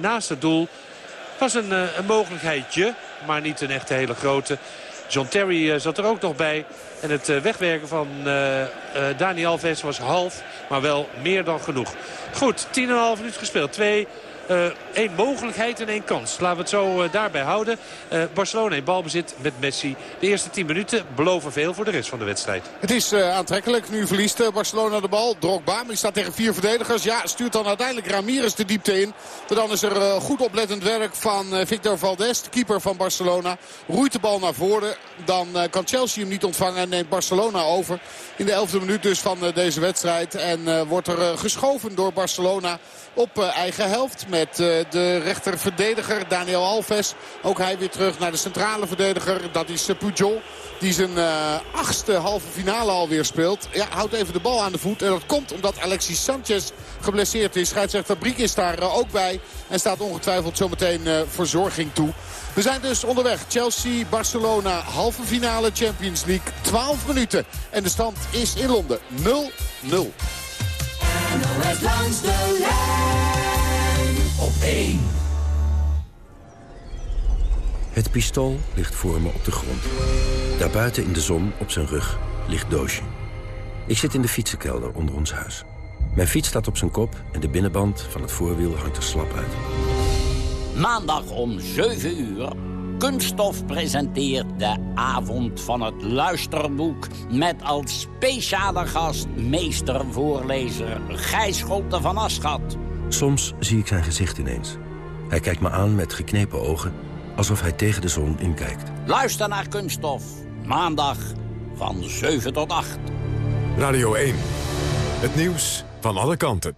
[SPEAKER 23] naast het doel was een, een mogelijkheidje. Maar niet een echt hele grote. John Terry eh, zat er ook nog bij. En het eh, wegwerken van uh, uh, Dani Alves was half, maar wel meer dan genoeg. Goed, 10,5 minuut gespeeld. Twee uh, één mogelijkheid en één kans. Laten we het zo uh, daarbij houden. Uh, Barcelona in balbezit met Messi. De eerste 10 minuten beloven veel voor de rest van de wedstrijd.
[SPEAKER 24] Het is aantrekkelijk. Nu verliest Barcelona de bal. Drogba, die staat tegen vier verdedigers. Ja, stuurt dan uiteindelijk Ramirez de diepte in. Maar dan is er goed oplettend werk van Victor Valdes, de keeper van Barcelona. Roeit de bal naar voren. Dan kan Chelsea hem niet ontvangen en neemt Barcelona over. In de elfde minuut dus van deze wedstrijd. En wordt er geschoven door Barcelona op eigen helft met uh, de rechterverdediger Daniel Alves. Ook hij weer terug naar de centrale verdediger. Dat is uh, Pujol. Die zijn uh, achtste halve finale alweer speelt. Ja, houdt even de bal aan de voet. En dat komt omdat Alexis Sanchez geblesseerd is. Scheidsrechter Briek is daar ook bij. En staat ongetwijfeld zometeen verzorging toe. We zijn dus onderweg. Chelsea, Barcelona, halve finale Champions League. 12 minuten. En de stand is in Londen 0-0. langs de lijn
[SPEAKER 25] op 1. Het pistool ligt voor me op de grond. Daarbuiten in de zon, op zijn rug, ligt Doosje. Ik zit in de fietsenkelder onder ons huis. Mijn fiets staat op zijn kop en de binnenband van het voorwiel hangt er slap uit.
[SPEAKER 26] Maandag om 7 uur. Kunststof presenteert de avond van het luisterboek... met als speciale gast meestervoorlezer Gijs Scholte van Aschat.
[SPEAKER 25] Soms zie ik zijn gezicht ineens. Hij kijkt me aan met geknepen ogen, alsof hij tegen de zon inkijkt.
[SPEAKER 26] Luister naar Kunststof. Maandag van 7 tot 8.
[SPEAKER 2] Radio 1. Het nieuws van alle kanten.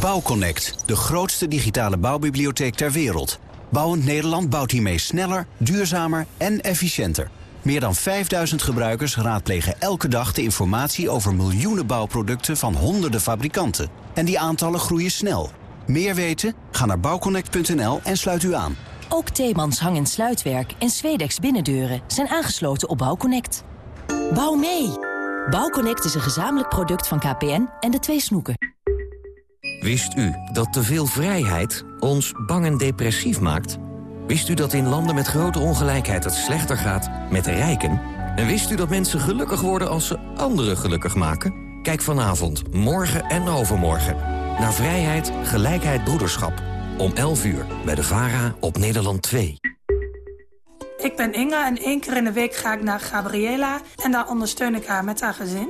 [SPEAKER 27] Bouwconnect, de grootste digitale bouwbibliotheek ter wereld. Bouwend Nederland bouwt hiermee sneller, duurzamer en efficiënter. Meer dan 5000 gebruikers raadplegen elke dag de informatie over miljoenen bouwproducten van honderden fabrikanten. En die aantallen groeien snel. Meer weten? Ga naar bouwconnect.nl en sluit u aan.
[SPEAKER 28] Ook Theemans hang- en sluitwerk en Zwedex binnendeuren zijn aangesloten op Bouwconnect. Bouw mee! Bouwconnect is een gezamenlijk product van KPN en de twee snoeken.
[SPEAKER 29] Wist u dat te veel vrijheid ons bang en depressief maakt? Wist u dat in landen met grote ongelijkheid het slechter gaat met de rijken? En wist u dat mensen gelukkig worden als ze anderen gelukkig maken? Kijk vanavond, morgen en overmorgen naar Vrijheid, Gelijkheid, Broederschap. Om 11 uur bij de VARA op Nederland 2.
[SPEAKER 30] Ik ben Inge en één keer in de week ga ik naar Gabriela... en daar ondersteun ik haar met haar gezin.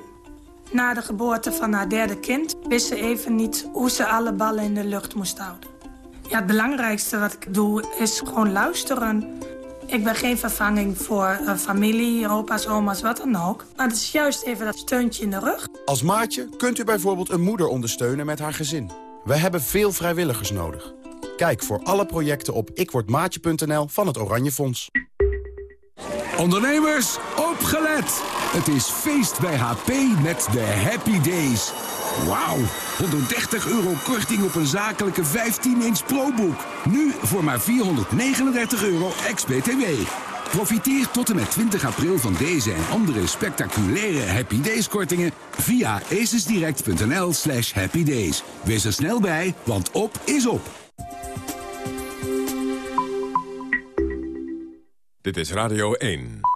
[SPEAKER 30] Na de geboorte van haar derde kind wist ze even niet hoe ze alle ballen in de lucht moest houden. Ja, het belangrijkste wat ik doe is gewoon luisteren. Ik ben geen vervanging voor uh, familie, opa's, oma's, wat dan ook. Maar het is juist even dat steuntje in de rug.
[SPEAKER 31] Als maatje kunt u bijvoorbeeld een moeder ondersteunen met haar gezin. We hebben veel vrijwilligers nodig. Kijk voor alle projecten op ikwordmaatje.nl van het Oranje Fonds.
[SPEAKER 32] Ondernemers, opgelet! Het is feest bij HP met de Happy Days. Wauw, 130 euro korting op een zakelijke 15-inch ProBook. Nu voor maar 439 euro ex-BTW. Profiteer tot en met 20 april van deze en andere spectaculaire Happy Days kortingen via acesdirect.nl slash happydays. Wees er snel bij, want op is op.
[SPEAKER 2] Dit is Radio 1.